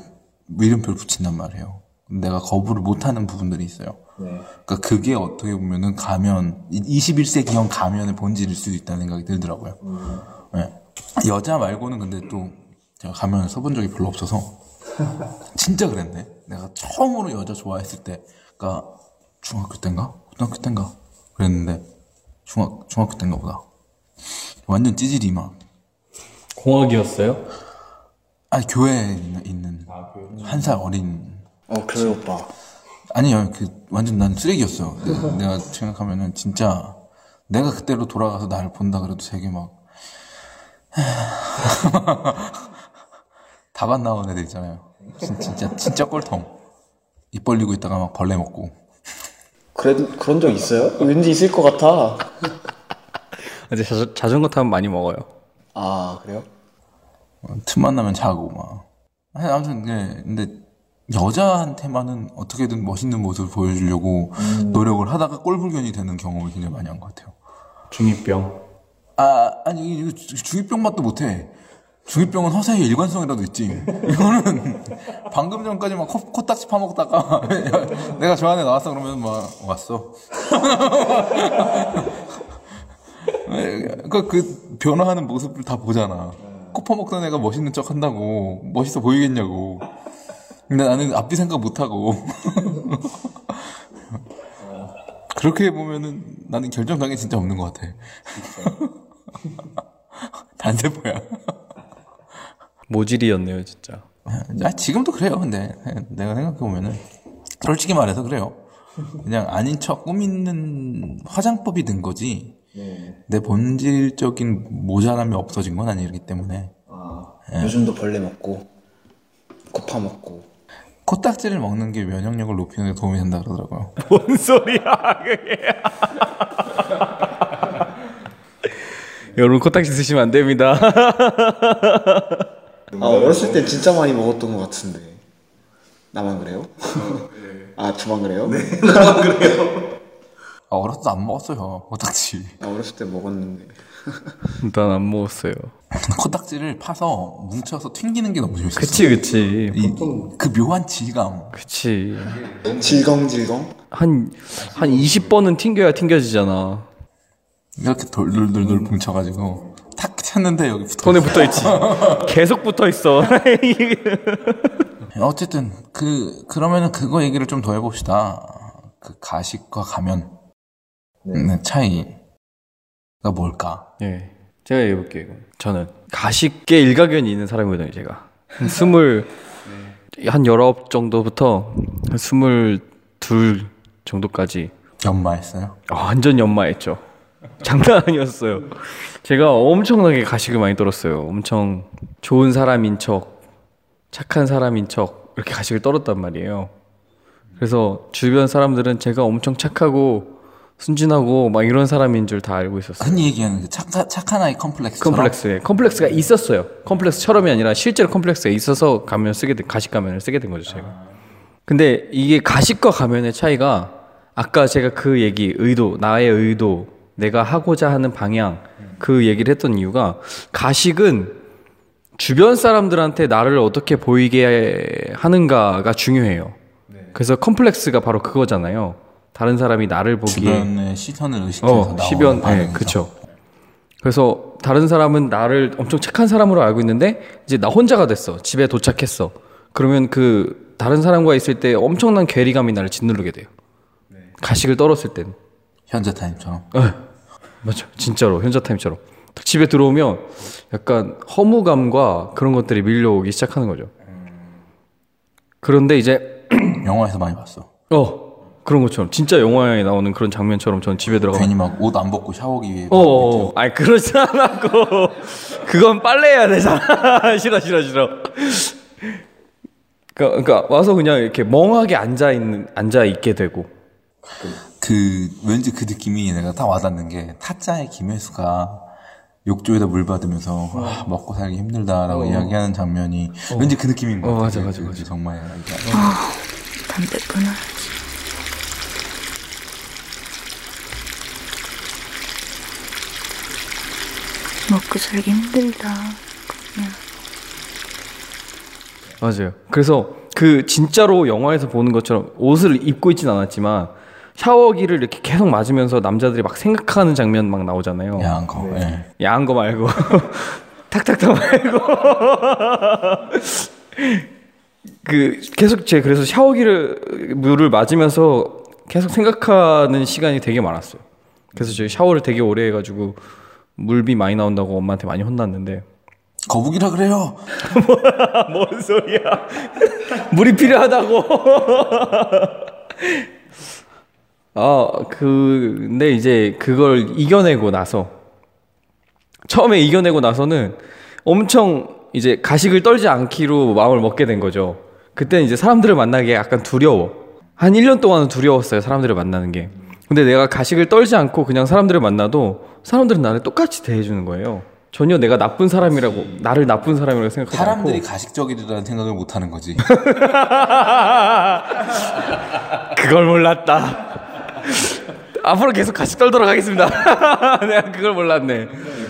이름표를 붙인단 말이에요. 내가 거부를 못하는 부분들이 있어요. 그러니까 그게 어떻게 보면은 가면 21세기형 가면의 본질일 수도 있다는 생각이 들더라고요. 네. 여자 말고는 근데 또 제가 가면을 써본 적이 별로 없어서 진짜 그랬네. 내가 처음으로 여자 좋아했을 때가 중학교 때인가 고등학교 때인가 그랬는데 중학 중학교 때인가 보다. 완전 찌질이 막 공학이었어요? 아니 교회에 있는, 있는 한살 어린 어 교회 오빠. 아니요, 그 완전 난 쓰레기였어. 내가, 내가 생각하면은 진짜 내가 그때로 돌아가서 나를 본다 그래도 되게 막 답안 나오는 애들 있잖아요. 진- 진짜 진짜 꼴통. 입 벌리고 있다가 막 벌레 먹고. 그래 그런 적 있어요? 왠지 있을 것 같아. 이제 자, 자전거 타면 많이 먹어요. 아 그래요? 어, 틈만 나면 자고 막. 아무튼 네, 근데 여자한테만은 어떻게든 멋있는 모습을 보여주려고 노력을 하다가 꼴불견이 되는 경험을 굉장히 많이 한 것 같아요. 중이병. 아, 아니, 중이병 맛도 못해. 중이병은 허세의 일관성이라도 있지. 이거는 방금 전까지 막 코, 코딱지 파먹다가 내가 저 안에 나왔어 그러면 막 왔어. 그러니까 그 변화하는 모습을 다 보잖아. 코 파먹던 애가 멋있는 척 한다고 멋있어 보이겠냐고. 근데 나는 앞뒤 생각 못 하고. 그렇게 보면은 나는 결정장애 진짜 없는 것 같아. 단세포야. 모질이었네요, 진짜. 아, 지금도 그래요, 근데. 내가 생각해보면은. 솔직히 말해서 그래요. 그냥 아닌 척 꾸미는 화장법이 된 거지. 내 본질적인 모자람이 없어진 건 아니기 때문에. 요즘도 벌레 먹고 코파 먹고. 코딱지를 먹는 게 면역력을 높이는 데 도움이 된다 그러더라고요. 뭔 소리야, 그게. 여러분, 코딱지 쓰시면 안 됩니다. 아 어렸을 땐 진짜 많이 먹었던 것 같은데. 나만 그래요? 아 저만 그래요? 네. 아, 어렸을 때 안 먹었어요, 코딱지. 나 어렸을 때 먹었는데. 난 안 먹었어요. 코딱지를 파서 뭉쳐서 튕기는 게 너무 재밌었어. 그치, 그치. 이, 그 묘한 질감. 그치. 질겅질겅. 한, 한 20번은 튕겨야 튕겨지잖아. 이렇게 돌돌돌돌 뭉쳐가지고 탁 쳤는데 여기 붙어. 손에 붙어 있지. 계속 붙어 있어. 어쨌든 그 그러면은 그거 얘기를 좀 더 해봅시다. 그 가식과 가면 네, 차이가 뭘까? 예. 제가 얘기해볼게요, 이거. 저는 가식계 일가견이 있는 사람이거든요, 제가. 한 스물, 한 열아홉 정도부터 한 스물 둘 정도까지 연마했어요. 아, 완전 연마했죠. 장난 아니었어요. 제가 엄청나게 가식을 많이 떨었어요. 엄청 좋은 사람인 척, 착한 사람인 척, 이렇게 가식을 떨었단 말이에요. 그래서 주변 사람들은 제가 엄청 착하고 순진하고 막 이런 사람인 줄 다 알고 있었어요. 흔히 얘기하는 그 착, 착한 아이 컴플렉스. 컴플렉스에 컴플렉스가 있었어요. 컴플렉스처럼이 아니라 실제로 컴플렉스가 있어서 가면 쓰게 된 가식 가면을 쓰게 된 거죠 제가. 근데 이게 가식과 가면의 차이가 아까 제가 그 얘기 의도 나의 의도 내가 하고자 하는 방향 그 얘기를 했던 이유가 가식은 주변 사람들한테 나를 어떻게 보이게 하는가가 중요해요. 그래서 컴플렉스가 바로 그거잖아요. 다른 사람이 나를 보기에 주변의 시선을 의식해서 어, 시변, 네. 그쵸. 그래서 다른 사람은 나를 엄청 착한 사람으로 알고 있는데 이제 나 혼자가 됐어. 집에 도착했어. 그러면 그 다른 사람과 있을 때 엄청난 괴리감이 나를 짓누르게 돼요. 가식을 떨었을 땐. 현자 타임처럼. 맞죠. 진짜로 현자 타임처럼 딱 집에 들어오면 약간 허무감과 그런 것들이 밀려오기 시작하는 거죠. 그런데 이제 영화에서 많이 봤어. 어 그런 것처럼 진짜 영화에 나오는 그런 장면처럼 저는 집에 들어가. 괜히 막 옷 안 벗고 샤워기 위에. 어, 어, 어. 아니 그러지 않았고 그건 빨래 해야 되잖아. 싫어 싫어 싫어. 그러니까, 그러니까 와서 그냥 이렇게 멍하게 앉아 있는 앉아 있게 되고. 그 왠지 그 느낌이 내가 딱 와닿는 게 타짜의 김혜수가 욕조에다 물 받으면서 아, 먹고 살기 힘들다라고 이야기하는 장면이 왠지 그 느낌인 것 어, 같아. 맞아, 맞아, 그 맞아. 정말 이게 담배 끊어야지. 먹고 살기 힘들다. 그냥 맞아요. 그래서 그 진짜로 영화에서 보는 것처럼 옷을 입고 있진 않았지만 샤워기를 이렇게 계속 맞으면서 남자들이 막 생각하는 장면 막 나오잖아요. 야한 거. 예. 야한 거 말고 탁탁탁 말고 그 계속 제 그래서 샤워기를 물을 맞으면서 계속 생각하는 시간이 되게 많았어요. 그래서 저희 샤워를 되게 오래 해가지고 물비 많이 나온다고 엄마한테 많이 혼났는데 거북이라 그래요. 뭔 소리야? 물이 필요하다고. 아, 그, 근데 이제 그걸 이겨내고 나서, 처음에 이겨내고 나서는 엄청 이제 가식을 떨지 않기로 마음을 먹게 된 거죠. 그때는 이제 사람들을 만나기 약간 두려워. 한 1년 동안은 두려웠어요, 사람들을 만나는 게. 근데 내가 가식을 떨지 않고 그냥 사람들을 만나도 사람들은 나를 똑같이 대해주는 거예요. 전혀 내가 나쁜 사람이라고, 나를 나쁜 사람이라고 생각하지 사람들이 않고. 가식적이라는 생각을 못 하는 거지. 그걸 몰랐다. 앞으로 계속 같이 떨도록 하겠습니다. 내가 그걸 몰랐네.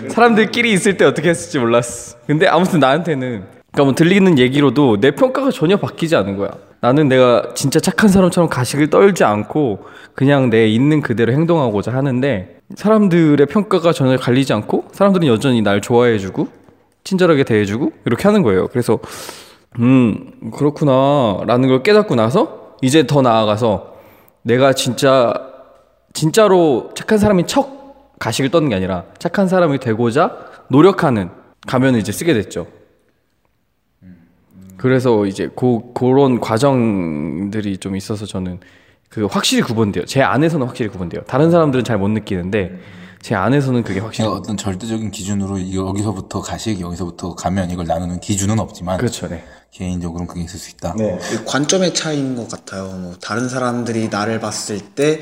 사람들끼리 있을 때 어떻게 했을지 몰랐어. 근데 아무튼 나한테는 그러니까 뭐 들리는 얘기로도 내 평가가 전혀 바뀌지 않은 거야. 나는 내가 진짜 착한 사람처럼 가식을 떨지 않고 그냥 내 있는 그대로 행동하고자 하는데 사람들의 평가가 전혀 갈리지 않고 사람들은 여전히 날 좋아해주고 친절하게 대해주고 이렇게 하는 거예요. 그래서 음 그렇구나라는 걸 깨닫고 나서 이제 더 나아가서 내가 진짜 진짜로 착한 사람인 척 가식을 떠는 게 아니라 착한 사람이 되고자 노력하는 가면을 이제 쓰게 됐죠. 그래서 이제 고, 그런 과정들이 좀 있어서 저는 그 확실히 구분돼요. 제 안에서는 확실히 구분돼요. 다른 사람들은 잘 못 느끼는데 제 안에서는 그게 확실히 제가 어떤 절대적인 기준으로 이- 여기서부터 가식, 여기서부터 가면 이걸 나누는 기준은 없지만 그렇죠. 네. 개인적으로는 그게 있을 수 있다. 그 관점의 차이인 것 같아요. 뭐 다른 사람들이 나를 봤을 때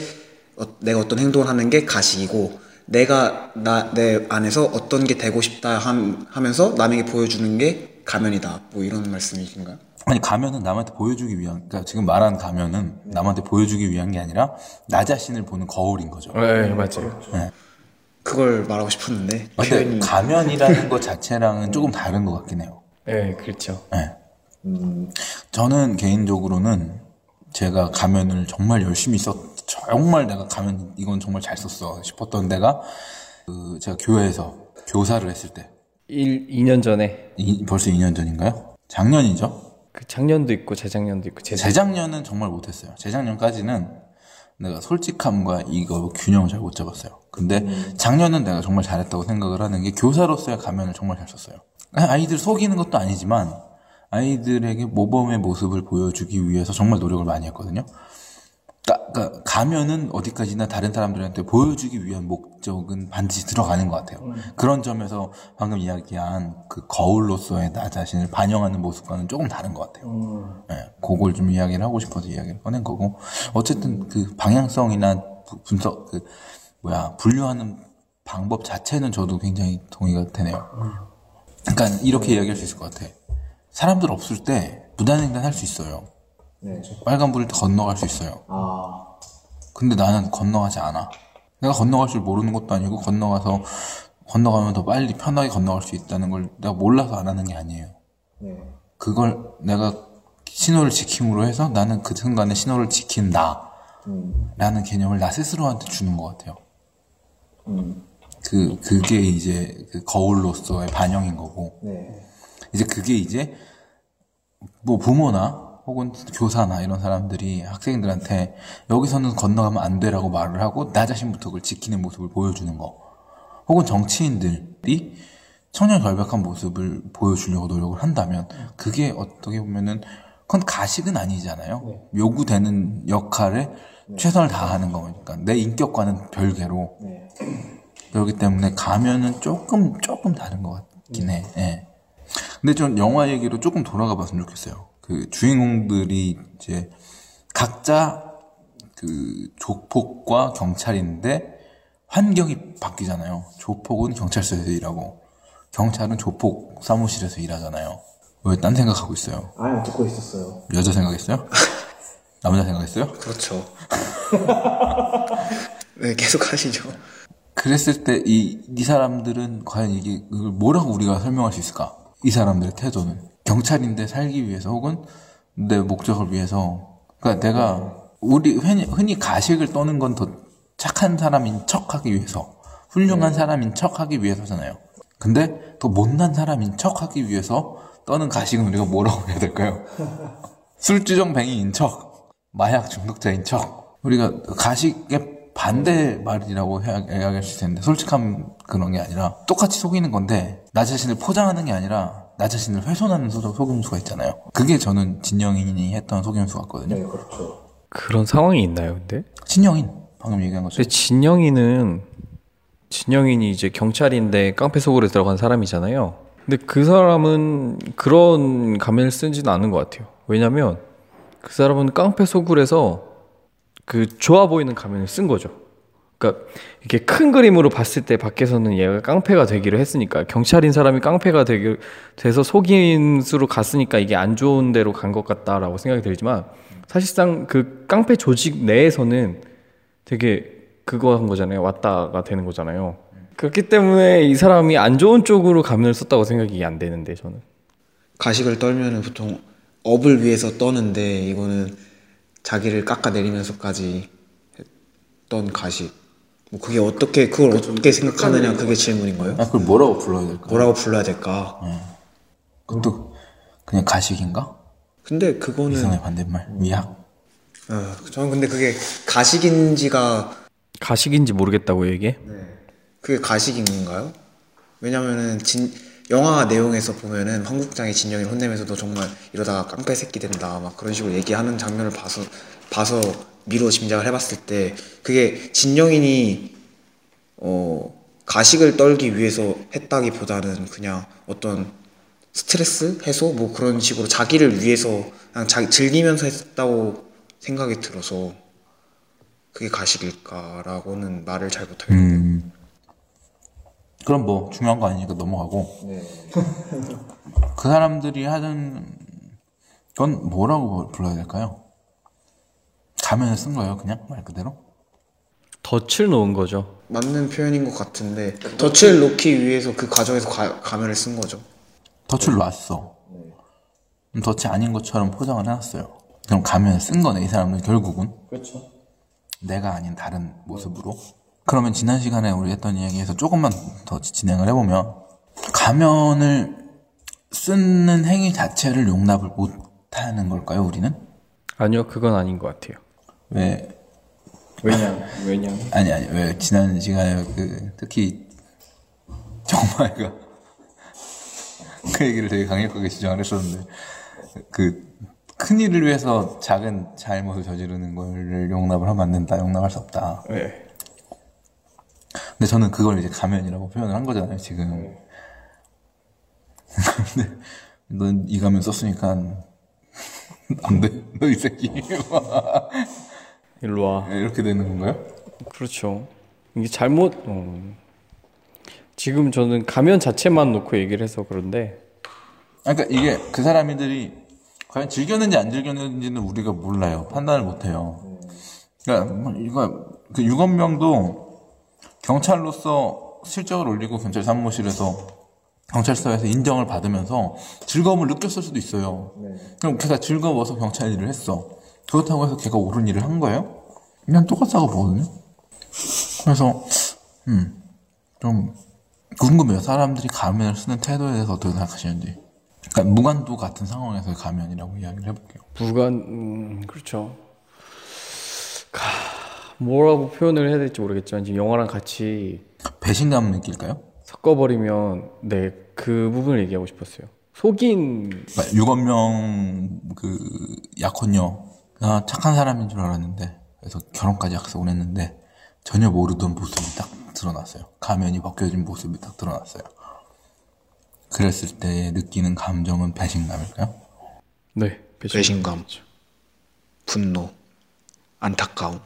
어, 내가 어떤 행동을 하는 게 가식이고 내가 나 내 안에서 어떤 게 되고 싶다 함, 하면서 남에게 보여주는 게 가면이다. 뭐 이런 말씀이신가요? 아니 가면은 남한테 보여주기 위한, 그러니까 지금 말한 가면은 남한테 보여주기 위한 게 아니라 나 자신을 보는 거울인 거죠. 네, 맞아요. 그걸 말하고 싶었는데 근데 표현이 가면이라는 것 자체랑은 조금 다른 것 같긴 해요. 네, 그렇죠. 네. 저는 개인적으로는 제가 가면을 정말 열심히 썼, 정말 내가 가면 이건 정말 잘 썼어 싶었던 데가 그 제가 교회에서 교사를 했을 때 1, 2년 전에 이- 벌써 2년 전인가요? 작년이죠. 그 작년도 있고 재작년도 있고 재작 재작년은 정말 못했어요. 재작년까지는 내가 솔직함과 이거 균형을 잘 못 잡았어요. 근데 작년은 내가 정말 잘했다고 생각을 하는 게 교사로서의 가면을 정말 잘 썼어요. 아이들 속이는 것도 아니지만 아이들에게 모범의 모습을 보여주기 위해서 정말 노력을 많이 했거든요. 가, 그러니까 가면은 어디까지나 다른 사람들한테 보여주기 위한 목적은 반드시 들어가는 것 같아요. 그런 점에서 방금 이야기한 그 거울로서의 나 자신을 반영하는 모습과는 조금 다른 것 같아요. 예, 그걸 좀 이야기를 하고 싶어서 이야기를 꺼낸 거고 어쨌든 그 방향성이나 부- 분석 그 뭐야 분류하는 방법 자체는 저도 굉장히 동의가 되네요. 그러니까 이렇게 이야기할 수 있을 것 같아. 사람들 없을 때 무단횡단 할 수 있어요. 빨간불을 건너갈 수 있어요. 근데 나는 건너가지 않아. 내가 건너갈 줄 모르는 것도 아니고 건너가서 건너가면 더 빨리 편하게 건너갈 수 있다는 걸 내가 몰라서 안 하는 게 아니에요. 그걸 내가 신호를 지킴으로 해서 나는 그 순간에 신호를 지킨다. 라는 개념을 나 스스로한테 주는 것 같아요. 그, 그게 이제 그 거울로서의 반영인 거고. 이제 그게 이제 뭐 부모나 혹은 교사나 이런 사람들이 학생들한테 여기서는 건너가면 안 돼라고 말을 하고 나 자신부터 그걸 지키는 모습을 보여주는 거. 혹은 정치인들이 청년 결백한 모습을 보여주려고 노력을 한다면 그게 어떻게 보면은 그건 가식은 아니잖아요. 요구되는 역할에 최선을 다하는 거니까 내 인격과는 별개로 그렇기 때문에 가면은 조금 조금 다른 것 같긴 해. 예. 근데 좀 영화 얘기로 조금 돌아가 봤으면 좋겠어요. 그 주인공들이 이제 각자 그 조폭과 경찰인데 환경이 바뀌잖아요. 조폭은 경찰서에서 일하고 경찰은 조폭 사무실에서 일하잖아요. 왜 딴 생각하고 있어요? 아니 듣고 있었어요. 여자 생각했어요? 남자 생각했어요? 그렇죠. 네 계속 하시죠. 그랬을 때이이 사람들은 과연 이게 이걸 뭐라고 우리가 설명할 수 있을까? 이 사람들의 태도는 경찰인데 살기 위해서 혹은 내 목적을 위해서 그러니까 내가 우리 흔히, 흔히 가식을 떠는 건 더 착한 사람인 척하기 위해서 훌륭한 사람인 척하기 위해서잖아요. 근데 더 못난 사람인 척하기 위해서 떠는 가식은 우리가 뭐라고 해야 될까요? 술주정뱅이인 척, 마약 중독자인 척. 우리가 가식의 반대 말이라고 해야, 해야 수 텐데 솔직한 그런 게 아니라 똑같이 속이는 건데 나 자신을 포장하는 게 아니라 나 자신을 훼손하는 소- 속임수가 있잖아요. 그게 저는 진영인이 했던 속임수 같거든요. 그런 상황이 있나요, 근데? 진영인 방금 얘기한 것처럼 근데 진영이는 진영인이 이제 경찰인데 깡패 속으로 들어간 사람이잖아요. 근데 그 사람은 그런 가면을 쓰지는 않은 것 같아요. 왜냐면 그 사람은 깡패 속을에서 그 좋아 보이는 가면을 쓴 거죠. 그러니까 이렇게 큰 그림으로 봤을 때 밖에서는 얘가 깡패가 되기로 했으니까 경찰인 사람이 깡패가 되기 돼서 속임수로 갔으니까 이게 안 좋은 데로 간 것 같다라고 생각이 들지만 사실상 그 깡패 조직 내에서는 되게 그거 한 거잖아요. 왔다가 되는 거잖아요. 그렇기 때문에 이 사람이 안 좋은 쪽으로 가면을 썼다고 생각이 안 되는데 저는. 가식을 떨면은 보통 업을 위해서 떠는데 이거는 자기를 깎아내리면서까지 했던 가식. 뭐 그게 어떻게 그걸 어떻게 생각하느냐 그게 질문인 거예요? 아, 그걸 뭐라고 불러야 될까? 뭐라고 불러야 될까? 그것도 그냥 가식인가? 근데 그거는 이성의 반대말 미학? 어, 저는 근데 그게 가식인지가 가식인지 모르겠다고 얘기해? 그게 가식인 건가요? 왜냐면은 진 영화 내용에서 보면은 황국장이 진영이를 혼내면서도 정말 이러다가 깡패 새끼 된다 막 그런 식으로 얘기하는 장면을 봐서 봐서 미로 짐작을 해봤을 때 그게 진영인이 어 가식을 떨기 위해서 했다기보다는 그냥 어떤 스트레스 해소 뭐 그런 식으로 자기를 위해서 그냥 자기 즐기면서 했다고 생각이 들어서 그게 가식일까라고는 말을 잘 못하겠네요. 음. 그럼 뭐 중요한 거 아니니까 넘어가고 그 사람들이 하는 건 뭐라고 불러야 될까요? 가면을 쓴 거예요 그냥 말 그대로? 덫을 놓은 거죠. 맞는 표현인 것 같은데 덫을 놓기 위해서 그 과정에서 가, 가면을 쓴 거죠. 덫을 놨어 그럼 덫이 아닌 것처럼 포장을 해놨어요 그럼 가면을 쓴 거네 이 사람은 결국은 그렇죠. 내가 아닌 다른 모습으로. 그러면 지난 시간에 우리 했던 이야기에서 조금만 더 진행을 해보면 가면을 쓰는 행위 자체를 용납을 못하는 걸까요? 우리는 아니요, 그건 아닌 것 같아요. 왜 왜냐? 왜냐? 아니 아니 왜 지난 시간에 그 특히 정말가 그 얘기를 되게 강력하게 주장을 했었는데 그 큰 일을 위해서 작은 잘못을 저지르는 걸 용납을 하면 안 된다 용납할 수 없다 네. 근데 저는 그걸 이제 가면이라고 표현을 한 거잖아요, 지금. 근데 넌 이 가면 썼으니까 안 돼. 너 이 새끼. 일로 와. 이렇게 되는 건가요? 그렇죠. 이게 잘못. 어. 지금 저는 가면 자체만 놓고 얘기를 해서 그런데 아, 그러니까 이게 그 사람들이 과연 즐겼는지 안 즐겼는지는 우리가 몰라요. 판단을 못 해요. 그러니까 뭐 이거 그 유건명도 경찰로서 실적을 올리고 경찰 사무실에서 경찰서에서 인정을 받으면서 즐거움을 느꼈을 수도 있어요. 그럼 걔가 즐거워서 경찰 일을 했어. 그렇다고 해서 걔가 옳은 일을 한 거예요? 그냥 똑같다고 보거든요. 그래서 음, 좀 궁금해요. 사람들이 가면을 쓰는 태도에 대해서 어떻게 생각하시는지. 그러니까 무관도 같은 상황에서의 가면이라고 이야기를 해볼게요. 무관 음, 그렇죠. 가, 뭐라고 표현을 해야 될지 모르겠지만 지금 영화랑 같이 배신감 느낄까요? 섞어버리면 네 그 부분을 얘기하고 싶었어요. 속인 그러니까 유건명 그 약혼녀 가 착한 사람인 줄 알았는데 그래서 결혼까지 약속을 했는데 전혀 모르던 모습이 딱 드러났어요. 가면이 벗겨진 모습이 딱 드러났어요. 그랬을 때 느끼는 감정은 배신감일까요? 네 배신감. 분노, 안타까움.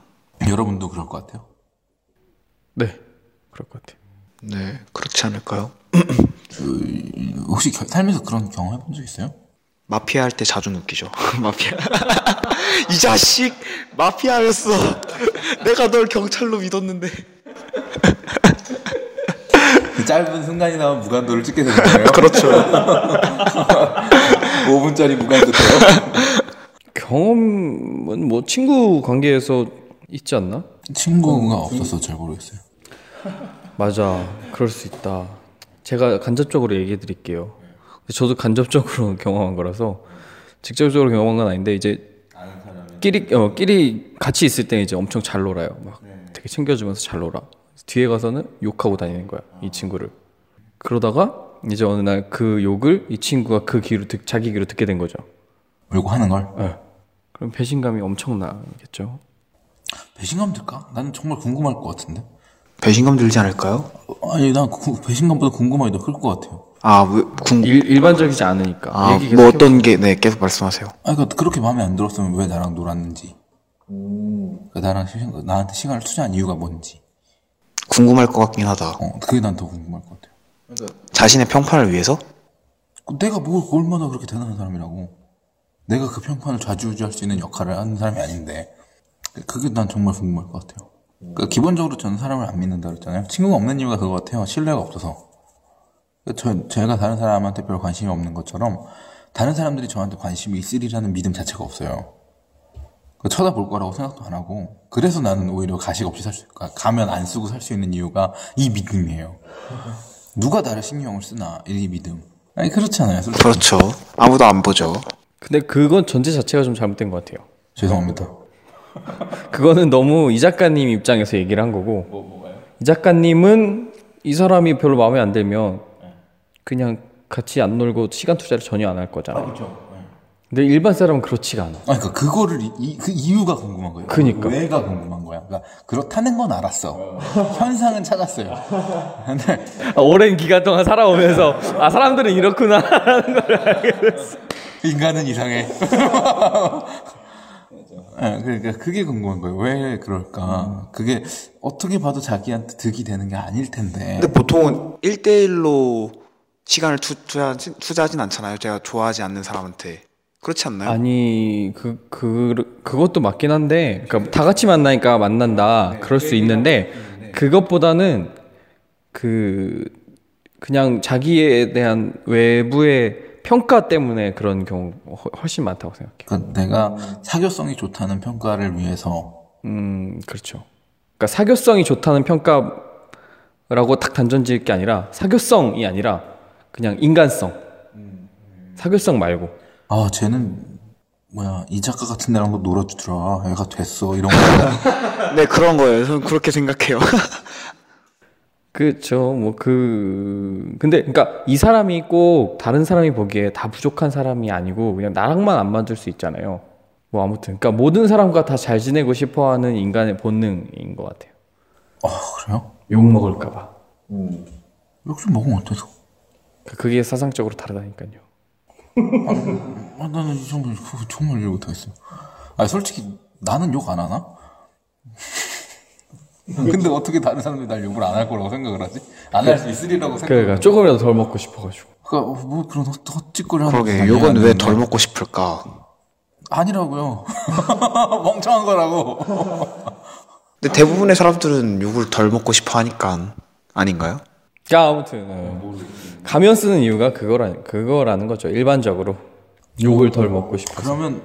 여러분도 그럴 것 같아요. 네 그럴 것 같아요. 네, 그렇지 않을까요? 혹시 겨- 살면서 그런 경험 해본 적 있어요? 마피아 할 때 자주 느끼죠. 마피아. 이 자식 마피아였어. 내가 널 경찰로 믿었는데. 그 짧은 순간이나마 무간도를 찍게 되는 거예요? 그렇죠. 5분짜리 무간도 돼요? 경험은 뭐 친구 관계에서 있지 않나? 친구가 없어서 잘 모르겠어요. 맞아 그럴 수 있다. 제가 간접적으로 얘기해 드릴게요. 저도 간접적으로 경험한 거라서 직접적으로 경험한 건 아닌데 이제 끼리 어 끼리 같이 있을 때 이제 엄청 잘 놀아요. 막 되게 챙겨주면서 잘 놀아. 뒤에 가서는 욕하고 다니는 거야 이 친구를. 그러다가 이제 어느 날 그 욕을 이 친구가 그 귀로 듣, 자기 귀로 듣게 된 거죠. 요거 하는 걸? 예. 그럼 배신감이 엄청나겠죠. 배신감 들까? 나는 정말 궁금할 것 같은데. 배신감 들지 않을까요? 아니, 난 구- 배신감보다 궁금함이 더 클 것 같아요. 아, 왜, 궁, 일, 일반적이지 않으니까. 아, 얘기 뭐 계속 어떤 게, 네, 계속 말씀하세요. 아니, 그러니까 그렇게 마음에 안 들었으면 왜 나랑 놀았는지. 그러니까 나랑 시간, 나한테 시간을 투자한 이유가 뭔지. 궁금할 것 같긴 하다. 어, 그게 난 더 궁금할 것 같아요. 자신의 평판을 위해서? 내가 뭘 얼마나 그렇게 대단한 사람이라고. 내가 그 평판을 좌지우지할 수 있는 역할을 하는 사람이 아닌데. 그게 난 정말 궁금할 것 같아요. 그러니까 기본적으로 저는 사람을 안 믿는다 그랬잖아요. 친구가 없는 이유가 그거 같아요. 신뢰가 없어서. 저, 제가 다른 사람한테 별 관심이 없는 것처럼 다른 사람들이 저한테 관심이 있으리라는 믿음 자체가 없어요. 그 쳐다볼 거라고 생각도 안 하고 그래서 나는 오히려 가식 없이 살 수, 가면 안 쓰고 살 수 있는 이유가 이 믿음이에요. 누가 나를 신경을 쓰나 이 믿음. 아니 그렇지 않아요. 솔직히. 그렇죠. 아무도 안 보죠. 근데 그건 전제 자체가 좀 잘못된 것 같아요. 죄송합니다. 그거는 너무 이 작가님 입장에서 얘기를 한 거고 이 작가님은 이 사람이 별로 마음에 안 들면 그냥 같이 안 놀고 시간 투자를 전혀 안 할 거잖아. 근데 일반 사람은 그렇지가 않아. 아니, 그러니까 그거를 이, 이- 그 이유가 궁금한 거예요. 그니까. 왜가 궁금한 거야. 그러니까 그렇다는 건 알았어. 현상은 찾았어요. 근데 오랜 기간 동안 살아오면서 아 사람들은 이렇구나 하는 걸 인간은 이상해. 네, 그러니까 그게 궁금한 거예요. 왜 그럴까? 그게 어떻게 봐도 자기한테 득이 되는 게 아닐 텐데. 근데 보통은 1대1로 시간을 투, 투자하지, 투자하진 않잖아요. 제가 좋아하지 않는 사람한테. 그렇지 않나요? 아니 그, 그 그것도 맞긴 한데 그러니까 다 같이 만나니까 만난다 그럴 수 있는데 그것보다는 그 그냥 자기에 대한 외부의 평가 때문에 그런 경우 훨- 훨씬 많다고 생각해요. 그러니까 내가 사교성이 좋다는 평가를 위해서 음 그렇죠. 그러니까 사교성이 좋다는 평가라고 딱 단정 지을 게 아니라 사교성이 아니라 그냥 인간성. 사교성 말고. 아 쟤는 뭐야 이 작가 같은 애랑도 놀아주더라. 애가 됐어 이런 거. 네, 그런 거예요. 저는 그렇게 생각해요. 그렇죠. 뭐 그 근데 그러니까 이 사람이 꼭 다른 사람이 보기에 다 부족한 사람이 아니고 그냥 나랑만 안 맞을 수 있잖아요. 뭐 아무튼 그러니까 모든 사람과 다 잘 지내고 싶어하는 인간의 본능인 것 같아요. 아 그래요? 욕 먹을까봐. 역시 먹으면 어때서? 그게 사상적으로 다르다니까요. 아, 나는 정말 그거 정말 이해 못하겠어요. 아 솔직히 나는 욕 안 하나? 근데 어떻게 다른 사람들이 날 욕을 안 할 거라고 생각을 하지? 안 할 수 있으리라고 생각. 그러니까 조금이라도 덜 먹고 싶어가지고. 그러니까 뭐 그런 헛- 헛짓거리 하는 그러게, 거 욕은 왜. 덜 먹고 싶을까? 아니라고요. 멍청한 거라고. 근데 대부분의 사람들은 욕을 덜 먹고 싶어 하니까 아닌가요? 자 아무튼 어, 가면 쓰는 이유가 그거라 그거라는 거죠. 일반적으로 욕을 덜 먹고 싶어서. 그러면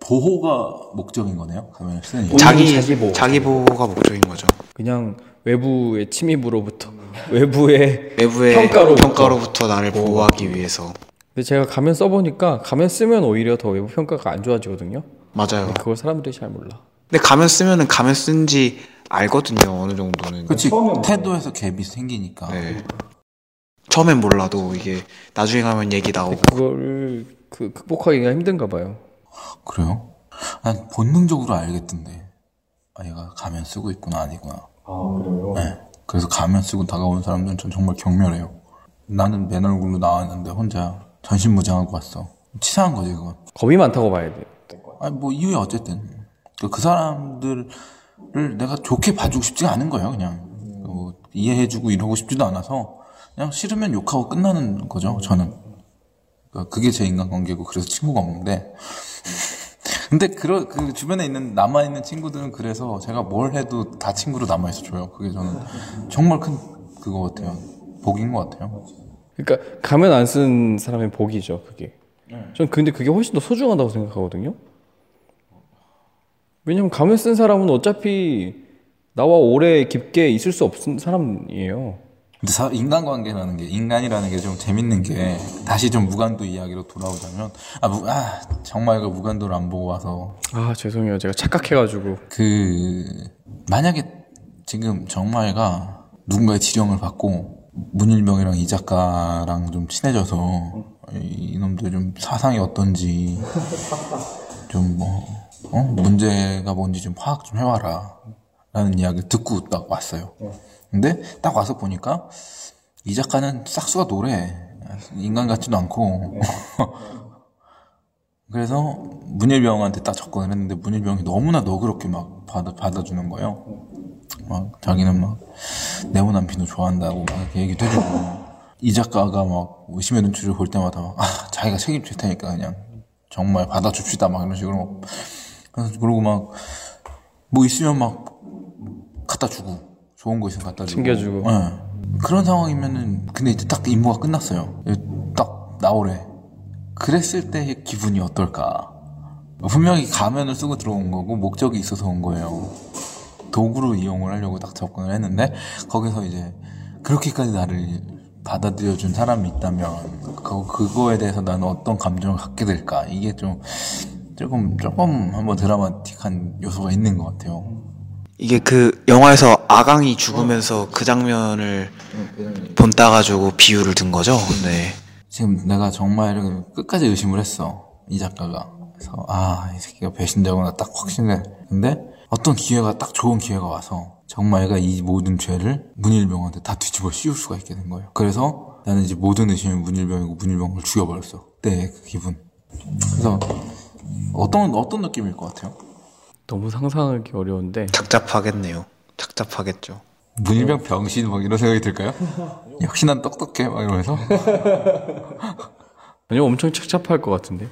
보호가 목적인 거네요. 가면 쓰는 이유. 자기, 자기 보호. 자기 보호가 목적인 거죠. 그냥 외부의 침입으로부터 외부의 외부의 평가로부터. 평가로부터 나를 보호하기 위해서. 근데 제가 가면 써보니까 가면 쓰면 오히려 더 외부 평가가 안 좋아지거든요. 맞아요. 그걸 사람들이 잘 몰라. 근데 가면 쓰면은 가면 쓴지 알거든요. 어느 정도는. 그치 태도에서 갭이 생기니까 네. 처음엔 몰라도 이게 나중에 가면 얘기 나오고 그거를 그 극복하기가 힘든가 봐요. 그래요? 난 본능적으로 알겠던데 아 얘가 가면 쓰고 있구나 아니구나 아 그래요? 네. 그래서 가면 쓰고 다가오는 사람들은 전 정말 경멸해요 나는 맨 얼굴로 나왔는데 혼자 전신무장하고 왔어 치사한 거지 그건 겁이 많다고 봐야 돼. 아니 뭐 이유야 어쨌든 그, 그 사람들을 내가 좋게 봐주고 싶지가 않은 거예요 그냥. 뭐 이해해주고 이러고 싶지도 않아서 그냥 싫으면 욕하고 끝나는 거죠 저는. 그러니까 그게 제 인간관계고 그래서 친구가 없는데. 근데 그런 그 주변에 있는 남아 있는 친구들은 그래서 제가 뭘 해도 다 친구로 남아 있어 줘요. 그게 저는 정말 큰 그거 같아요. 복인 것 같아요. 그러니까 가면 안 쓴 사람의 복이죠, 그게. 전 근데 그게 훨씬 더 소중하다고 생각하거든요. 왜냐면 가면 쓴 사람은 어차피 나와 오래 깊게 있을 수 없는 사람이에요. 근데 사- 인간관계라는 게 인간이라는 게 좀 재밌는 게 다시 좀 무간도 이야기로 돌아오자면 아, 무, 아 정말 그 무간도를 안 보고 와서 아 죄송해요, 제가 착각해가지고. 그 만약에 지금 정말가 누군가의 지령을 받고 문일병이랑 이 작가랑 좀 친해져서 이- 이놈들 좀 사상이 어떤지 좀 뭐 어? 문제가 뭔지 좀 파악 좀 해와라. 라는 이야기를 듣고 딱 왔어요. 근데 딱 와서 보니까 이 작가는 싹수가 노래. 인간 같지도 않고. 그래서 문일병한테 딱 접근을 했는데 문일병이 너무나 너그럽게 막 받아, 받아주는 거예요. 막 자기는 막 네모난 비누 좋아한다고 막 이렇게 얘기도 해주고. 이 작가가 막 의심의 눈초리를 볼 때마다 막, 아 자기가 책임질 테니까 그냥 정말 받아줍시다. 막 이런 식으로 막 그러고 막 뭐 있으면 막 갖다 주고 좋은 거 있으면 갖다 주고 챙겨주고. 예. 그런 상황이면은 근데 이제 딱 임무가 끝났어요. 딱 나오래. 그랬을 때의 기분이 어떨까? 분명히 가면을 쓰고 들어온 거고 목적이 있어서 온 거예요. 도구로 이용을 하려고 딱 접근을 했는데 거기서 이제 그렇게까지 나를 받아들여준 사람이 있다면 그, 그거에 대해서 나는 어떤 감정을 갖게 될까? 이게 좀 조금 조금 한번 드라마틱한 요소가 있는 것 같아요. 이게 그 영화에서 아강이 죽으면서 그 장면을 본 따가지고 비유를 든 거죠. 네. 지금 내가 정말 끝까지 의심을 했어. 이 작가가. 그래서, 아, 이 새끼가 배신자구나 딱 확신해. 근데 어떤 기회가 딱 좋은 기회가 와서 정말 얘가 이 모든 죄를 문일병한테 다 뒤집어 씌울 수가 있게 된 거예요. 그래서 나는 이제 모든 의심이 문일병이고 문일병을 죽여버렸어. 그때 그 기분. 그래서 어떤, 어떤 느낌일 것 같아요? 너무 상상하기 어려운데 착잡하겠네요. 착잡하겠죠. 문일병 병신 막 이런 생각이 들까요? 역시 난 똑똑해 막 이러면서 아니요 엄청 착잡할 것 같은데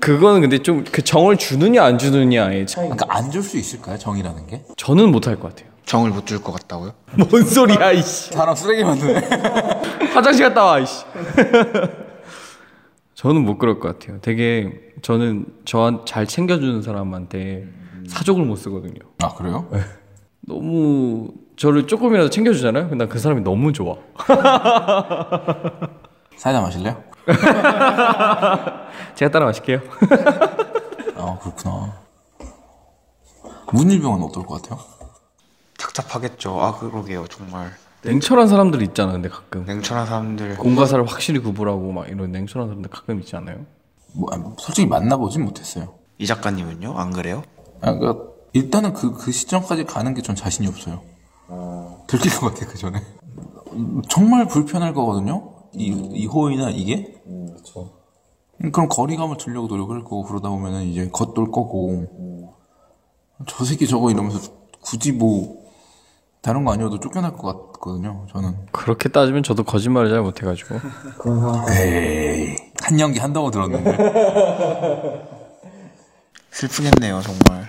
그거는 근데 좀 그 정을 주느냐 안 주느냐의 차이 그러니까 안 줄 수 있을까요 정이라는 게? 저는 못할 것 같아요 정을 못 줄 것 같다고요? 뭔 소리야 이씨 사람 쓰레기 만드네 화장실 갔다 와 이씨 저는 못 그럴 것 같아요 되게 저는 저한 잘 챙겨주는 사람한테 사족을 못 쓰거든요 아 그래요? 너무 저를 조금이라도 챙겨주잖아요 근데 난그 사람이 너무 좋아 사이다 마실래요? 제가 따라 마실게요 아 그렇구나 문일병은 어떨 것 같아요? 착잡하겠죠. 아 그러게요. 정말 냉철한 사람들 있잖아 근데 가끔. 냉철한 사람들. 공과사를 확실히 구분하고 막 이런 냉철한 사람들 가끔 있지 않아요? 뭐 아, 솔직히 만나보진 못했어요. 이 작가님은요? 안 그래요? 아, 그러니까 일단은 그, 그 시점까지 가는 게 전 자신이 없어요. 들킬 것 같아 그 전에. 정말 불편할 거거든요? 이, 이 호의나 이게? 음, 그럼 거리감을 두려고 노력을 할 거고 그러다 보면은 이제 겉돌 거고. 저 새끼 저거 이러면서 굳이 뭐 다른 거 아니어도 쫓겨날 것 같거든요 저는 그렇게 따지면 저도 거짓말을 잘 못해가지고 에이 한 연기 한다고 들었는데 슬프겠네요. 정말.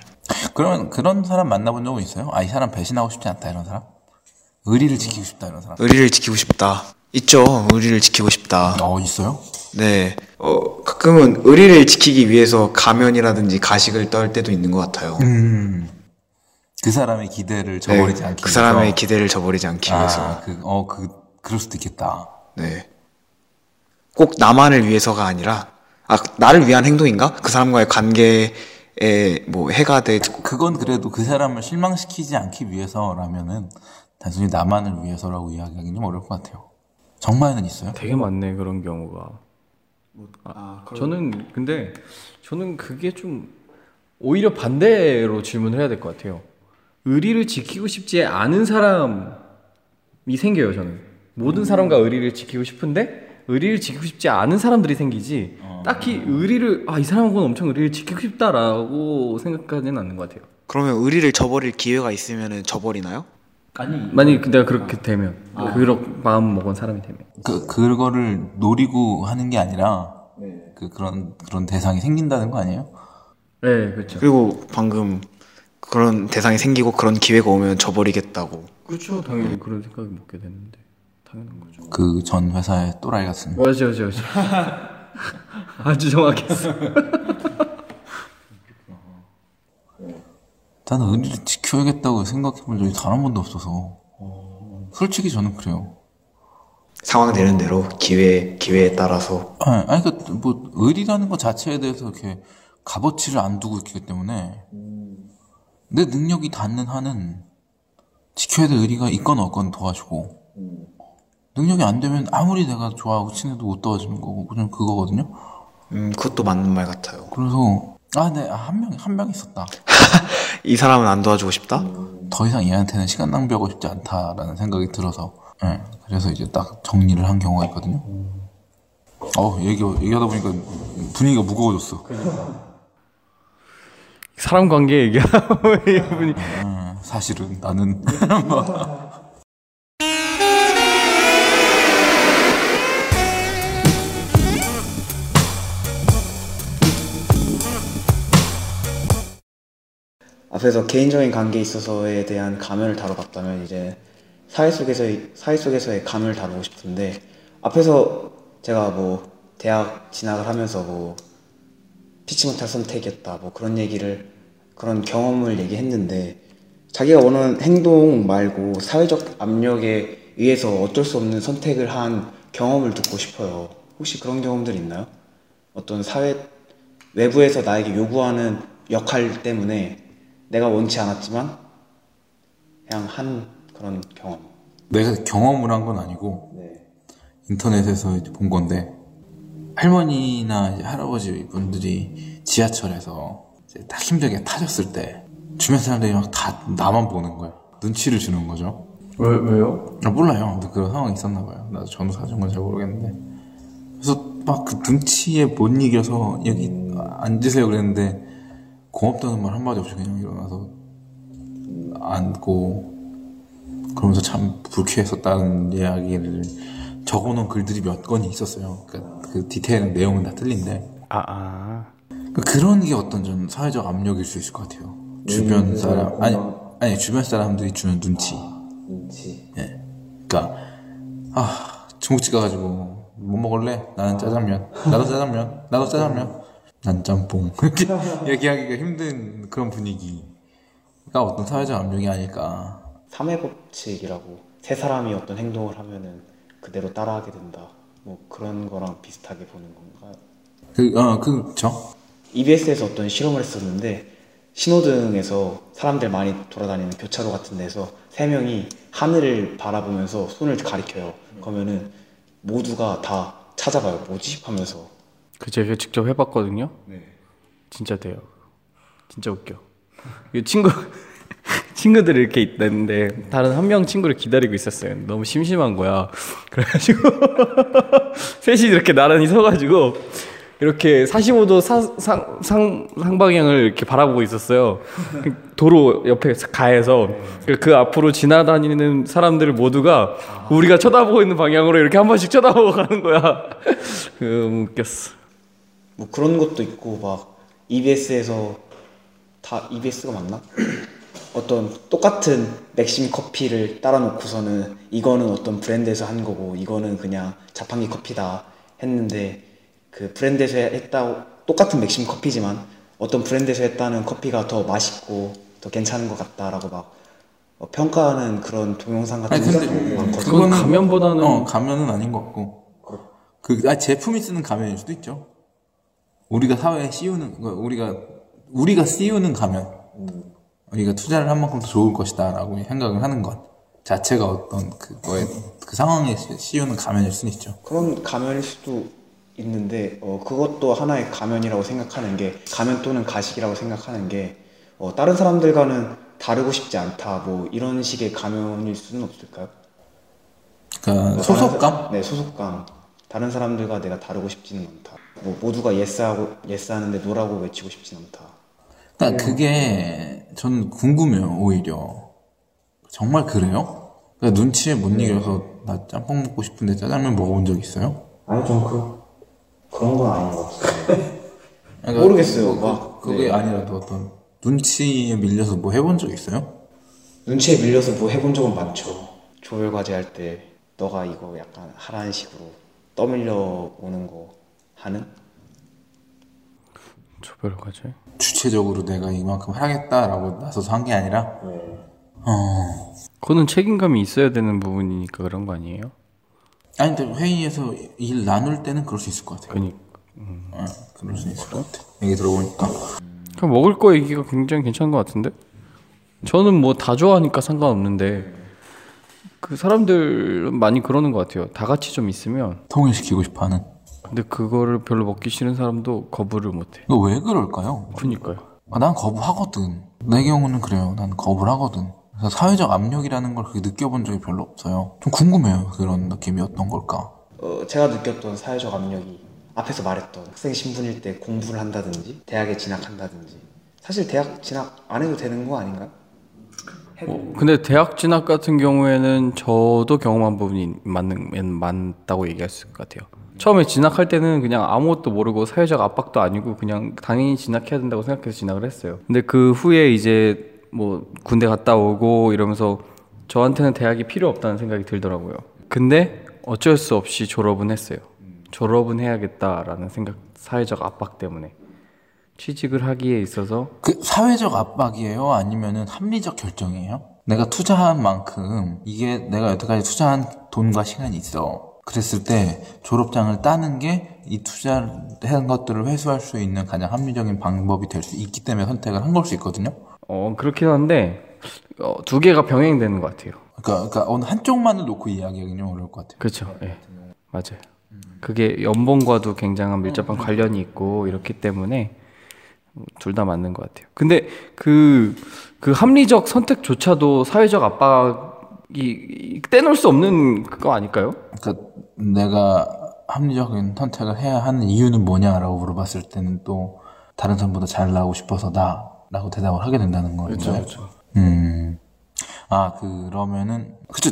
그러면 그런 사람 만나본 적은 있어요? 아 이 사람 배신하고 싶지 않다 이런 사람? 의리를 지키고 싶다 이런 사람? 의리를 지키고 싶다. 있죠. 의리를 지키고 싶다. 어 있어요? 네. 어, 가끔은 의리를 지키기 위해서 가면이라든지 가식을 떨 때도 있는 것 같아요. 그 사람의 기대를 네, 저버리지 않기 그 사람의 위해서. 기대를 저버리지 않기 위해서. 아, 그, 어, 그, 그럴 수도 있겠다. 네. 꼭 나만을 위해서가 아니라 아 나를 위한 행동인가? 그 사람과의 관계에 뭐 해가 돼 그건 그래도 그 사람을 실망시키지 않기 위해서라면은 단순히 나만을 위해서라고 이야기하기는 좀 어려울 것 같아요. 정말은 있어요? 되게 많네 그런 경우가. 아, 저는 근데 저는 그게 좀 오히려 반대로 질문을 해야 될 것 같아요. 의리를 지키고 싶지 않은 사람이 생겨요. 저는 모든 사람과 의리를 지키고 싶은데 의리를 지키고 싶지 않은 사람들이 생기지. 딱히 의리를 아 이 사람은 엄청 의리를 지키고 싶다라고 생각하지는 않는 것 같아요. 그러면 의리를 저버릴 기회가 있으면은 저버리나요? 만약 내가 그렇게 되면 그런 마음 먹은 사람이 되면 그 그거를 노리고 하는 게 아니라 그 그런 그런 대상이 생긴다는 거 아니에요? 네 그렇죠. 그리고 방금 그런 대상이 생기고 그런 기회가 오면 저버리겠다고 그렇죠. 당연히 그런 생각이 먹게 되는데 당연한 거죠. 그 전 회사의 또라이 같은. 맞아 맞아 맞아. 아주 정확했어. 나는 의리를 지켜야겠다고 생각해본 적이 단 한 번도 없어서. 솔직히 저는 그래요. 상황 되는 대로 기회 기회에 따라서 아니, 아니 그뭐 의리라는 것 자체에 대해서 이렇게 값어치를 안 두고 있기 때문에 내 능력이 닿는 한은 지켜야 될 의리가 있건 없건 도와주고 능력이 안 되면 아무리 내가 좋아하고 친해도 못 도와주는 거고 그냥 그거거든요. 음 그것도 맞는 말 같아요. 그래서 아네한 명한명 있었다. 이 사람은 안 도와주고 싶다? 더 이상 얘한테는 시간 낭비하고 싶지 않다라는 생각이 들어서 예, 그래서 이제 딱 정리를 한 경우가 있거든요. 어 얘기 얘기하다 보니까 분위기가 무거워졌어. 사람 관계 얘기하다 보니 음, 사실은 나는. 앞에서 개인적인 관계에 있어서에 대한 가면을 다뤄봤다면 이제 사회 속에서의 사회 속에서의 감을 다루고 싶은데 앞에서 제가 뭐 대학 진학을 하면서 뭐 피치 못할 선택이었다 뭐 그런 얘기를 그런 경험을 얘기했는데 자기가 원하는 행동 말고 사회적 압력에 의해서 어쩔 수 없는 선택을 한 경험을 듣고 싶어요. 혹시 그런 경험들 있나요? 어떤 사회 외부에서 나에게 요구하는 역할 때문에 내가 원치 않았지만 그냥 한 그런 경험. 내가 경험을 한 건 아니고 네. 인터넷에서 본 건데 할머니나 할아버지 분들이 지하철에서 딱 힘들게 타셨을 때 주변 사람들이 막 다 나만 보는 거야. 눈치를 주는 거죠. 왜 왜요? 아, 몰라요. 근데 그런 상황이 있었나 봐요. 나도 전후 사정은 잘 모르겠는데. 그래서 막그 눈치에 못 이겨서 여기 앉으세요 그랬는데 고맙다는 말 한마디 없이 그냥 일어나서 앉고 그러면서 참 불쾌했었다는 이야기를 적어놓은 글들이 몇 건이 있었어요. 그러니까 그 디테일한 내용은 다 틀린데 아 아. 그러니까 그런 게 어떤 좀 사회적 압력일 수 있을 것 같아요. 주변 사람 아니 아니 주변 사람들이 주는 눈치. 눈치. 예. 그러니까 아 중국집 가가지고 뭐 먹을래? 나는 짜장면. 나도 짜장면. 나도 짜장면. 난 짬뽕. 이렇게 얘기하기가 힘든 그런 분위기가 어떤 사회적 압력이 아닐까. 삼회 법칙이라고 세 사람이 어떤 행동을 하면은 그대로 따라하게 된다. 뭐 그런 거랑 비슷하게 보는 건가? 그, 어, 그쵸? EBS에서 어떤 실험을 했었는데 신호등에서 사람들 많이 돌아다니는 교차로 같은 데서 세 명이 하늘을 바라보면서 손을 가리켜요. 그러면은 모두가 다 찾아가요. 뭐지? 하면서. 그 제가 직접 해봤거든요. 진짜 돼요. 진짜 웃겨. 이 친구 친구들이 이렇게 있는데 다른 한 명 친구를 기다리고 있었어요. 너무 심심한 거야. 그래가지고 셋이 이렇게 나란히 서가지고 이렇게 45도 사, 상, 상, 상방향을 이렇게 바라보고 있었어요. 그 도로 옆에 가에서 그- 그 앞으로 지나다니는 사람들 모두가 우리가 쳐다보고 있는 방향으로 이렇게 한 번씩 쳐다보고 가는 거야. 그 너무 웃겼어. 뭐 그런 것도 있고 막 EBS에서 다 EBS가 맞나? 어떤 똑같은 맥심 커피를 따라 놓고서는 이거는 어떤 브랜드에서 한 거고 이거는 그냥 자판기 커피다 했는데 그 브랜드에서 했다 똑같은 맥심 커피지만 어떤 브랜드에서 했다는 커피가 더 맛있고 더 괜찮은 것 같다라고 막 어, 평가하는 그런 동영상 같은 아니, 거 근데 많거든요. 그건 가면보다는- 어, 가면은 아닌 것 같고. 그 아, 제품이 쓰는 가면일 수도 있죠. 우리가 사회에 씌우는 그 우리가 우리가 씌우는 가면. 우리가 투자를 한 만큼 더 좋을 것이다라고 생각을 하는 것 자체가 어떤 그거에 그 상황에 씌- 씌우는 가면일 수는 있죠. 그런 가면일 수도 있는데 어, 그것도 하나의 가면이라고 생각하는 게 가면 또는 가식이라고 생각하는 게 어, 다른 사람들과는 다르고 싶지 않다 뭐 이런 식의 가면일 수는 없을까요? 그러니까 뭐 소속감? 다른 사- 네 소속감 다른 사람들과 내가 다르고 싶지는 않다 뭐 모두가 예스하고 예스하는데 노라고 외치고 싶진 않다 그러니까 그게 저는 궁금해요 오히려 정말 그래요? 그러니까 눈치에 못 이겨서 나 짬뽕 먹고 싶은데 짜장면 먹어본 적 있어요? 아니 좀 그, 그런 건 아닌 것 같아요 그러니까 모르겠어요. 그- 막, 그 게 네. 아니라도 어떤 눈치에 밀려서 뭐 해본 적 있어요? 눈치에 밀려서 뭐 해본 적은 많죠 조별 과제 할 때 너가 이거 약간 하라는 식으로 떠밀려 오는 거 하는 조별 과제. 주체적으로 내가 이만큼 하겠다라고 나서서 한 게 아니라 어. 그거는 책임감이 있어야 되는 부분이니까 그런 거 아니에요? 아니 근데 회의에서 일 나눌 때는 그럴 수 있을 것 같아요. 그니 어, 그럴 수 있을 것 같아. 얘기 들어보니까. 그냥 먹을 거 얘기가 굉장히 괜찮은 것 같은데? 저는 뭐 다 좋아하니까 상관없는데 그 사람들 많이 그러는 것 같아요. 다 같이 좀 있으면. 통일시키고 싶어하는 근데 그거를 별로 먹기 싫은 사람도 거부를 못해. 이거 왜 그럴까요? 그니까요. 아, 난 거부하거든. 내 경우는 그래요. 난 거부를 하거든. 그래서 사회적 압력이라는 걸 그렇게 느껴본 적이 별로 없어요. 좀 궁금해요. 그런 느낌이 어떤 걸까? 어, 제가 느꼈던 사회적 압력이 앞에서 말했던 학생 신분일 때 공부를 한다든지 대학에 진학한다든지 사실 대학 진학 안 해도 되는 거 아닌가요? 어, 근데 대학 진학 같은 경우에는 저도 경험한 부분이 맞는 맞다고 얘기할 수 있을 것 같아요. 처음에 진학할 때는 그냥 아무것도 모르고 사회적 압박도 아니고 그냥 당연히 진학해야 된다고 생각해서 진학을 했어요. 근데 그 후에 이제 뭐 군대 갔다 오고 이러면서 저한테는 대학이 필요 없다는 생각이 들더라고요. 근데 어쩔 수 없이 졸업은 했어요. 졸업은 해야겠다라는 생각, 사회적 압박 때문에 취직을 하기에 있어서 그 사회적 압박이에요? 아니면은 합리적 결정이에요? 내가 투자한 만큼 이게 내가 여태까지 투자한 돈과 시간이 있어. 그랬을 때 졸업장을 따는 게 이 투자한 것들을 회수할 수 있는 가장 합리적인 방법이 될 수 있기 때문에 선택을 한 걸 수 있거든요. 어 그렇긴 한데 어, 두 개가 병행되는 것 같아요. 그러니까, 그러니까 어느 한쪽만을 놓고 이야기하기는 좀 어려울 것 같아요. 그렇죠. 예. 맞아요. 그게 연봉과도 굉장한 밀접한 관련이 있고 이렇기 때문에 둘 다 맞는 것 같아요. 근데 그, 그 합리적 선택조차도 사회적 압박 이 떼놓을 수 없는 그거 아닐까요? 그러니까 내가 합리적인 선택을 해야 하는 이유는 뭐냐라고 물어봤을 때는 또 다른 사람보다 잘 나오고 싶어서다라고 대답을 하게 된다는 거죠. 그렇죠. 음. 아 그러면은 그쵸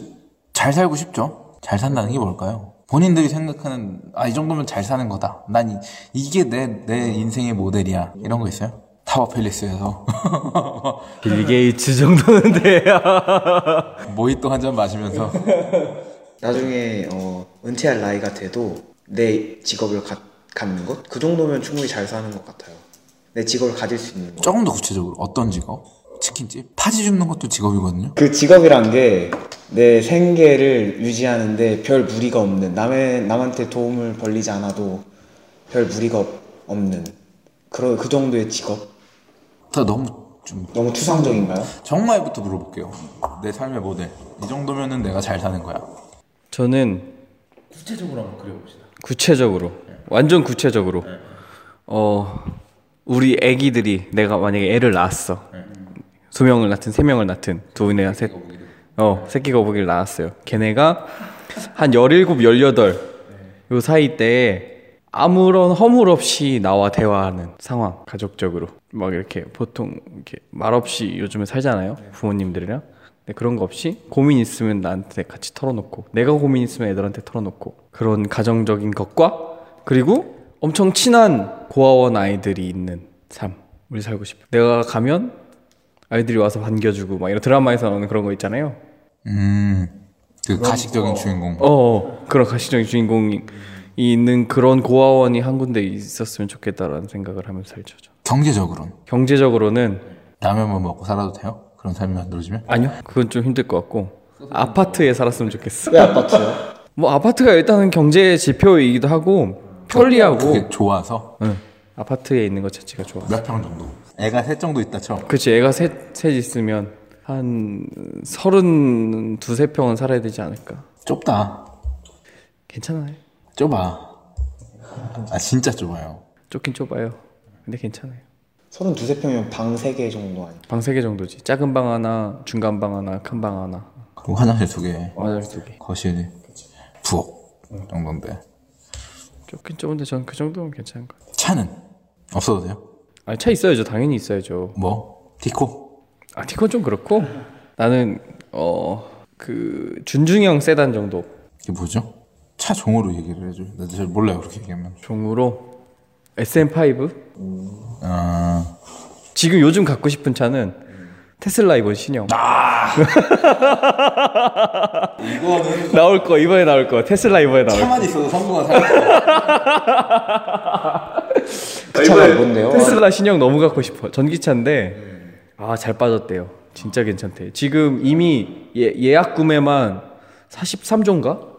잘 살고 싶죠. 잘 산다는 게 뭘까요? 본인들이 생각하는 아 이 정도면 잘 사는 거다. 난 이, 이게 내 내 인생의 모델이야. 이런 거 있어요? 타워 팰리스에서 빌 게이츠 정도는 돼야. 모히또 한 잔 마시면서 나중에 어, 은퇴할 나이가 돼도 내 직업을 가- 갖는 것? 그 정도면 충분히 잘 사는 것 같아요. 내 직업을 가질 수 있는 것. 조금 더 구체적으로 어떤 직업? 치킨집? 파지 줍는 것도 직업이거든요. 그 직업이란 게 내 생계를 유지하는데 별 무리가 없는 남의 남한테 도움을 벌리지 않아도 별 무리가 없- 없는 그런 그 정도의 직업 다 너무 좀 너무 추상적인가요? 정말부터 물어볼게요. 내 삶의 모델. 이 정도면은 내가 잘 사는 거야. 저는 구체적으로 한번 그려봅시다. 구체적으로. 완전 구체적으로. 어 우리 애기들이 내가 만약에 애를 낳았어. 두 명을 낳든 세 명을 낳든 두 애나 셋 어 새끼 거북이를 낳았어요. 걔네가 한 열일곱 열여덟 요 사이 때에 아무런 허물 없이 나와 대화하는 상황 가족적으로 막 이렇게 보통 이렇게 말 없이 요즘에 살잖아요 부모님들이랑 근데 그런 거 없이 고민 있으면 나한테 같이 털어놓고 내가 고민 있으면 애들한테 털어놓고 그런 가정적인 것과 그리고 엄청 친한 고아원 아이들이 있는 삶을 살고 싶어 내가 가면 아이들이 와서 반겨주고 막 이런 드라마에서 나오는 그런 거 있잖아요 음. 그 가식적인 주인공. 어, 어 그런 가시적인 주인공이 있는 그런 고아원이 한 군데 있었으면 좋겠다라는 생각을 하면서 살죠 저. 경제적으로는 경제적으로는 라면만 먹고 살아도 돼요? 그런 삶이 만들어지면? 아니요 그건 좀 힘들 것 같고 아파트에 살았으면 좋겠어 왜 아파트요? 뭐 아파트가 일단은 경제 지표이기도 하고 편리하고 그게 좋아서 응. 아파트에 있는 것 자체가 좋아. 몇 평 정도? 애가 셋 정도 있다 쳐. 그렇지 애가 셋, 셋 있으면 한 서른 두세 평은 살아야 되지 않을까. 좁다. 괜찮아요. 좁아. 아 진짜 좁아요. 좁긴 좁아요. 근데 괜찮아요. 32평이면 방 3개 정도 아니에요? 방세개 정도지. 작은 방 하나, 중간 방 하나, 큰 방 하나. 그리고 화장실 두 개, 화장실 두 개. 거실, 부엌 정도인데 좁긴 좁은데 전그 정도면 괜찮은 것 같아요. 차는 없어도 돼요? 아니 차 있어야죠. 당연히 있어야죠. 뭐 티코? 아 티콘 좀 그렇고 나는 어 그 준중형 세단 정도 이게 뭐죠? 차 종으로 얘기를 해줘. 나도 잘 몰라요 그렇게 얘기하면. 종으로 SM5 아. 지금 요즘 갖고 싶은 차는 테슬라 이번 신형. 이거는 나올 거 이번에 나올 거. 테슬라 이번에 나올 거 차만 있어도 성공한 사람. 그 차가 뭔데요? 테슬라 신형 너무 갖고 싶어. 전기차인데 아 잘 빠졌대요. 진짜 괜찮대. 지금 이미 예, 예약 구매만 43조인가?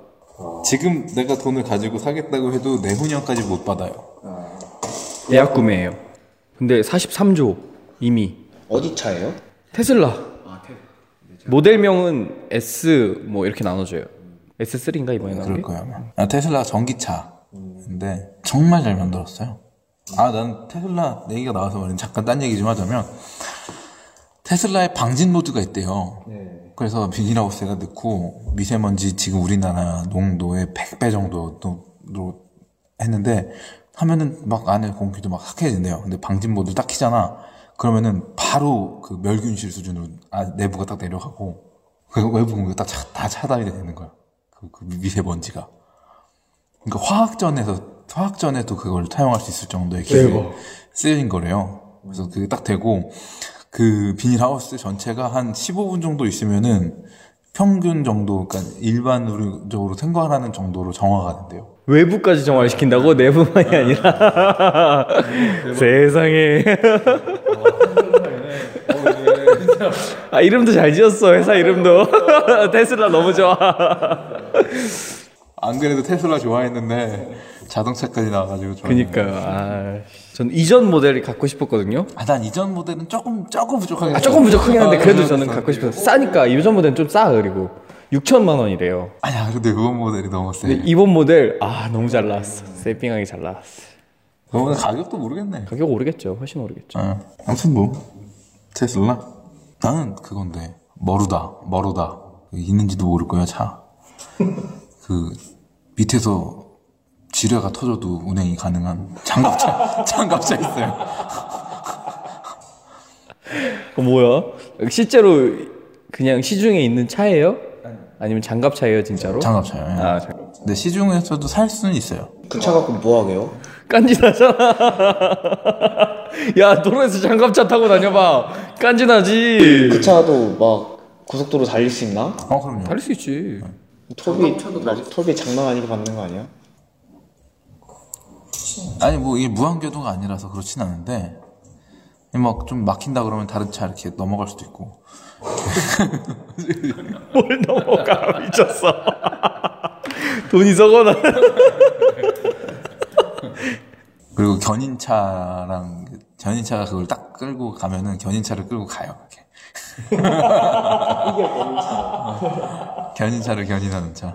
지금 내가 돈을 가지고 사겠다고 해도 내후년까지 못 받아요. 예약 구매예요. 근데 43조 이미. 어디 차예요? 테슬라. 모델명은 S 뭐 이렇게 나눠줘요. S3인가 이번에 나온 그럴 게 거야 아마. 아, 테슬라 전기차인데 정말 잘 만들었어요. 아, 난 테슬라 얘기가 나와서 말인 잠깐 딴 얘기 좀 하자면 테슬라에 방진 모드가 있대요. 그래서 비닐하우스에다 넣고 미세먼지 지금 우리나라 농도의 100배 정도로 했는데 하면은 막 안에 공기도 막 삭해진대요. 근데 방진 모드 딱 키잖아. 그러면은 바로 그 멸균실 수준으로 아, 내부가 딱 내려가고 그 외부 공기가 딱 다 차단이 되는 거야. 그, 그 미세먼지가. 그러니까 화학전에서 화학전에도 그걸 사용할 수 있을 정도의 기술이 쓰여진 거래요. 그래서 그게 딱 되고 그 비닐하우스 전체가 한 15분 정도 있으면은 평균 정도, 그러니까 일반적으로 생활하는 정도로 정화가 된대요. 외부까지 정화를 시킨다고? 내부만이 아니라. 세상에. 아 이름도 잘 지었어 회사 이름도. 테슬라 너무 좋아. 안 그래도 테슬라 좋아했는데 자동차까지 나와가지고. 그니까요. 아 전 이전 모델이 갖고 싶었거든요. 아, 난 이전 모델은 조금 조금 부족하게. 아 조금 부족하긴 한데 아, 그래도 그래서 저는 갖고 싶어서 싸니까 이전 모델은 좀 싸 그리고 6천만 원이래요 아니야, 근데 그건 모델이 너무 세. 근데 이번 모델 아 너무 잘 나왔어 세핑하게 잘 나왔어 그거는 가격도 모르겠네. 가격 오르겠죠 훨씬 오르겠죠 어, 아무튼 뭐 테슬라 나는 그건데 머루다 머루다 있는지도 모를 거야 차. 그 밑에서 지뢰가 터져도 운행이 가능한 장갑차 장갑차 있어요. 어, 뭐야 실제로 그냥 시중에 있는 차예요? 아니면 장갑 차예요 진짜로? 장갑 차요. 예. 아 장갑 근데 시중에서도 살 수는 있어요. 그 차 갖고 뭐 하게요? 깐지나잖아. 야 도로에서 장갑차 타고 다녀봐. 깐지나지. 그 차도 막 고속도로 달릴 수 있나? 어 그럼요. 다를 수 있지. 막 톨비 장난 아니게 받는 거 아니야? 아니 뭐 이게 무한궤도가 아니라서 그렇진 않은데 막 좀 막힌다 그러면 다른 차 이렇게 넘어갈 수도 있고 뭘 넘어가 미쳤어. 돈이 썩어나. 그리고 견인차랑 견인차가 그걸 딱 끌고 가면은 견인차를 끌고 가요. 이렇게. 견인차를 견인하는 차.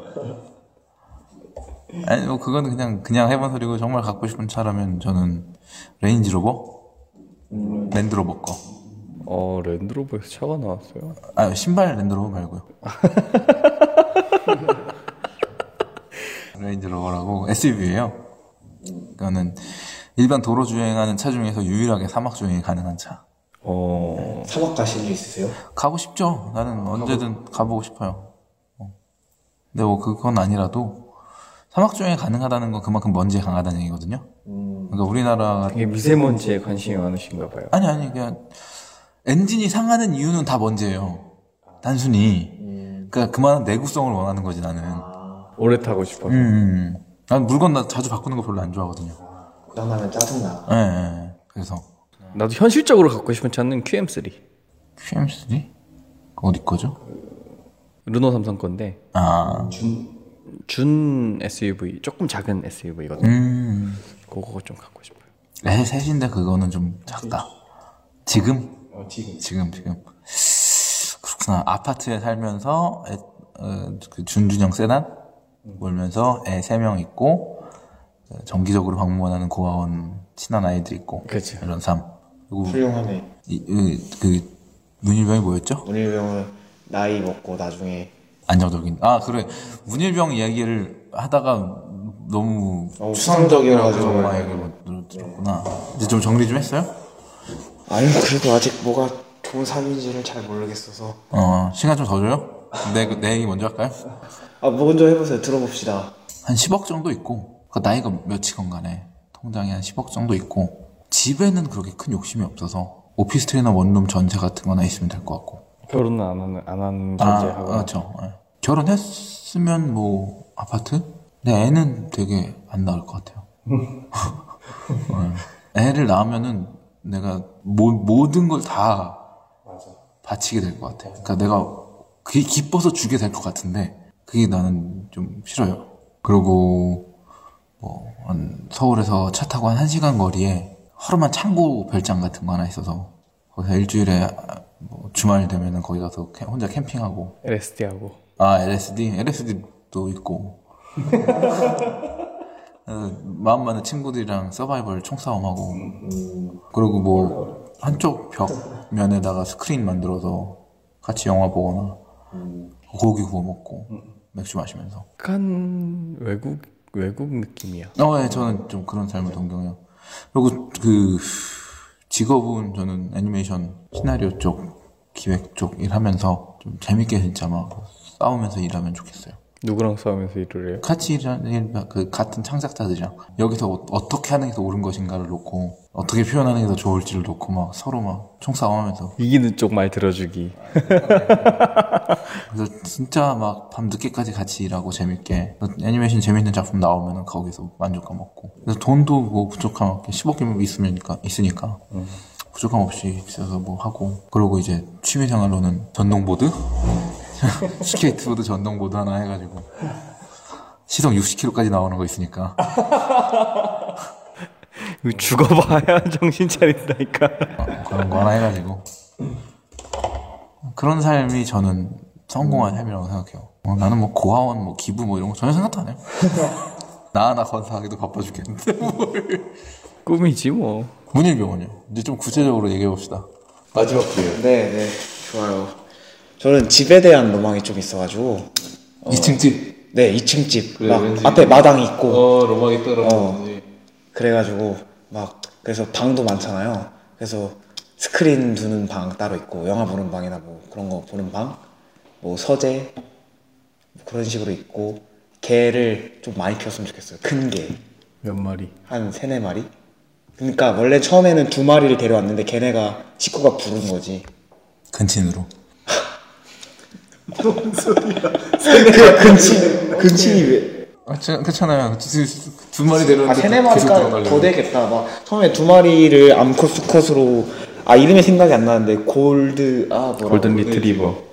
아니 뭐 그거는 그냥 그냥 해본 소리고 정말 갖고 싶은 차라면 저는 레인지로버, 랜드로버 거. 어 랜드로버에서 차가 나왔어요. 아 신발 랜드로버 말고요. 레인지로버라고 SUV예요. 그거는 일반 도로 주행하는 차 중에서 유일하게 사막 주행이 가능한 차. 어 사막 가실 일 있으세요? 가고 싶죠. 나는 언제든 가보고 싶어요. 어. 근데 뭐 그건 아니라도 사막 주행이 가능하다는 건 그만큼 먼지에 강하다는 얘기거든요. 그러니까 우리나라가 이게 미세먼지에 관심이 많으신가 봐요. 아니 아니 그냥 엔진이 상하는 이유는 다 먼지예요. 단순히. 그러니까 그만한 내구성을 원하는 거지 나는. 오래 타고 싶어서. 음. 난 물건 나 자주 바꾸는 거 별로 안 좋아하거든요. 고장나면 짜증나. 예, 예, 예. 그래서 나도 현실적으로 갖고 싶은 차는 QM3. QM3 어디 거죠? 르노 삼성 건데 아 준 SUV 조금 작은 SUV거든요. 음. 그거 좀 갖고 싶어요. 애 셋인데 그거는 좀 작다. 지금? 어, 지금. 지금 지금. 그렇구나. 아파트에 살면서 애, 어, 그 준준형 세단 몰면서 애 세 명 있고 어, 정기적으로 방문하는 고아원 친한 아이들 있고 그치. 이런 삶. 그리고 훌륭하네. 이, 이, 그 문일병이 뭐였죠? 문일병은 나이 먹고 나중에 안정적인. 아 그래 문일병 이야기를 하다가 너무 너무 추상적이어가지고. 정말 얘기를 못 들었구나. 이제 좀 정리 좀 했어요? 아니요 그래도 아직 뭐가 좋은 삶인지를 잘 모르겠어서 어 시간 좀 더 줘요? 내, 내 얘기 먼저 할까요? 아 먼저 해보세요 들어봅시다 한 10억 정도 있고 그 나이가 몇이건 간에 통장에 한 10억 정도 있고 집에는 그렇게 큰 욕심이 없어서 오피스텔이나 원룸 전세 같은 거나 있으면 될 것 같고 결혼은 안 하는 안 하는 아, 전제하고 그렇죠 예. 결혼했으면 뭐 아파트? 근데 애는 되게 안 나을 것 같아요. 예. 애를 낳으면은 내가 모, 모든 걸 다 바치게 될 것 같아 그러니까 내가 그게 기뻐서 주게 될 것 같은데 그게 나는 좀 싫어요. 그리고 뭐, 한 서울에서 차 타고 한 1시간 거리에 하루만 창고 별장 같은 거 하나 있어서 거기서 일주일에 뭐 주말 되면은 거기 가서 캠- 혼자 캠핑하고 LSD하고 아 LSD? LSD도 있고 어, 마음 맞는 친구들이랑 서바이벌 총싸움하고 그리고 뭐 한쪽 벽면에다가 스크린 만들어서 같이 영화 보거나 고기 구워 먹고 맥주 마시면서 약간 외국 외국 느낌이야. 어, 예, 저는 좀 그런 삶을 동경해요. 그리고 그 직업은 저는 애니메이션 시나리오 쪽, 기획 쪽 일하면서 좀 재밌게 진짜 막 싸우면서 일하면 좋겠어요. 누구랑 싸우면서 일을 해요? 같이 일하는 일, 그 같은 창작자들이랑 여기서 어, 어떻게 하는 게 더 옳은 것인가를 놓고 어떻게 표현하는 게 더 좋을지를 놓고 막 서로 막 총싸움하면서 이기는 쪽 말 들어주기. 그래서 진짜 막 밤 늦게까지 같이 일하고 재밌게 애니메이션 재밌는 작품 나오면은 거기서 만족감 얻고 그래서 돈도 뭐 부족함 없게 10억이면 있으니까 있으니까 부족함 없이 있어서 뭐 하고 그러고 이제 취미생활로는 전동보드 스케이트보드 전동보드 하나 해가지고 시속 60km까지 나오는 거 있으니까 죽어봐야 정신 차린다니까. 어, 그런 거 하나 해가지고 그런 삶이 저는 성공한 삶이라고 생각해요. 어, 나는 뭐 고아원, 뭐 기부 뭐 이런 거 전혀 생각도 안 해요. 나 하나 건사하기도 바빠 죽겠는데 뭘. 꿈이지 뭐. 문일병은요. 이제 좀 구체적으로 얘기해 봅시다. 마지막 기회. 네, 네, 좋아요. 저는 집에 대한 로망이 좀 있어가지고, 2층 집. 네, 2층 집, 그래, 막 왠지- 앞에 마당이 있고, 어, 로망이 떨어지지. 그래가지고 막 그래서 방도 많잖아요. 그래서 스크린 두는 방 따로 있고, 영화 보는 방이나 뭐 그런 거 보는 방, 뭐 서재 뭐 그런 식으로 있고, 개를 좀 많이 키웠으면 좋겠어요. 큰 개, 몇 마리. 한 세네 마리. 그러니까 원래 처음에는 두 마리를 데려왔는데 걔네가 식구가 부른 거지. 근친으로. 그 근친 근친이 왜? 아, 저- 그렇잖아요. 두, 두 마리 데려왔는데 아 세네 마리가. 더 되겠다. 막 처음에 두 마리를 암컷 수컷으로 아 이름이 생각이 안 나는데 골드 아 뭐라 골든 리트리버.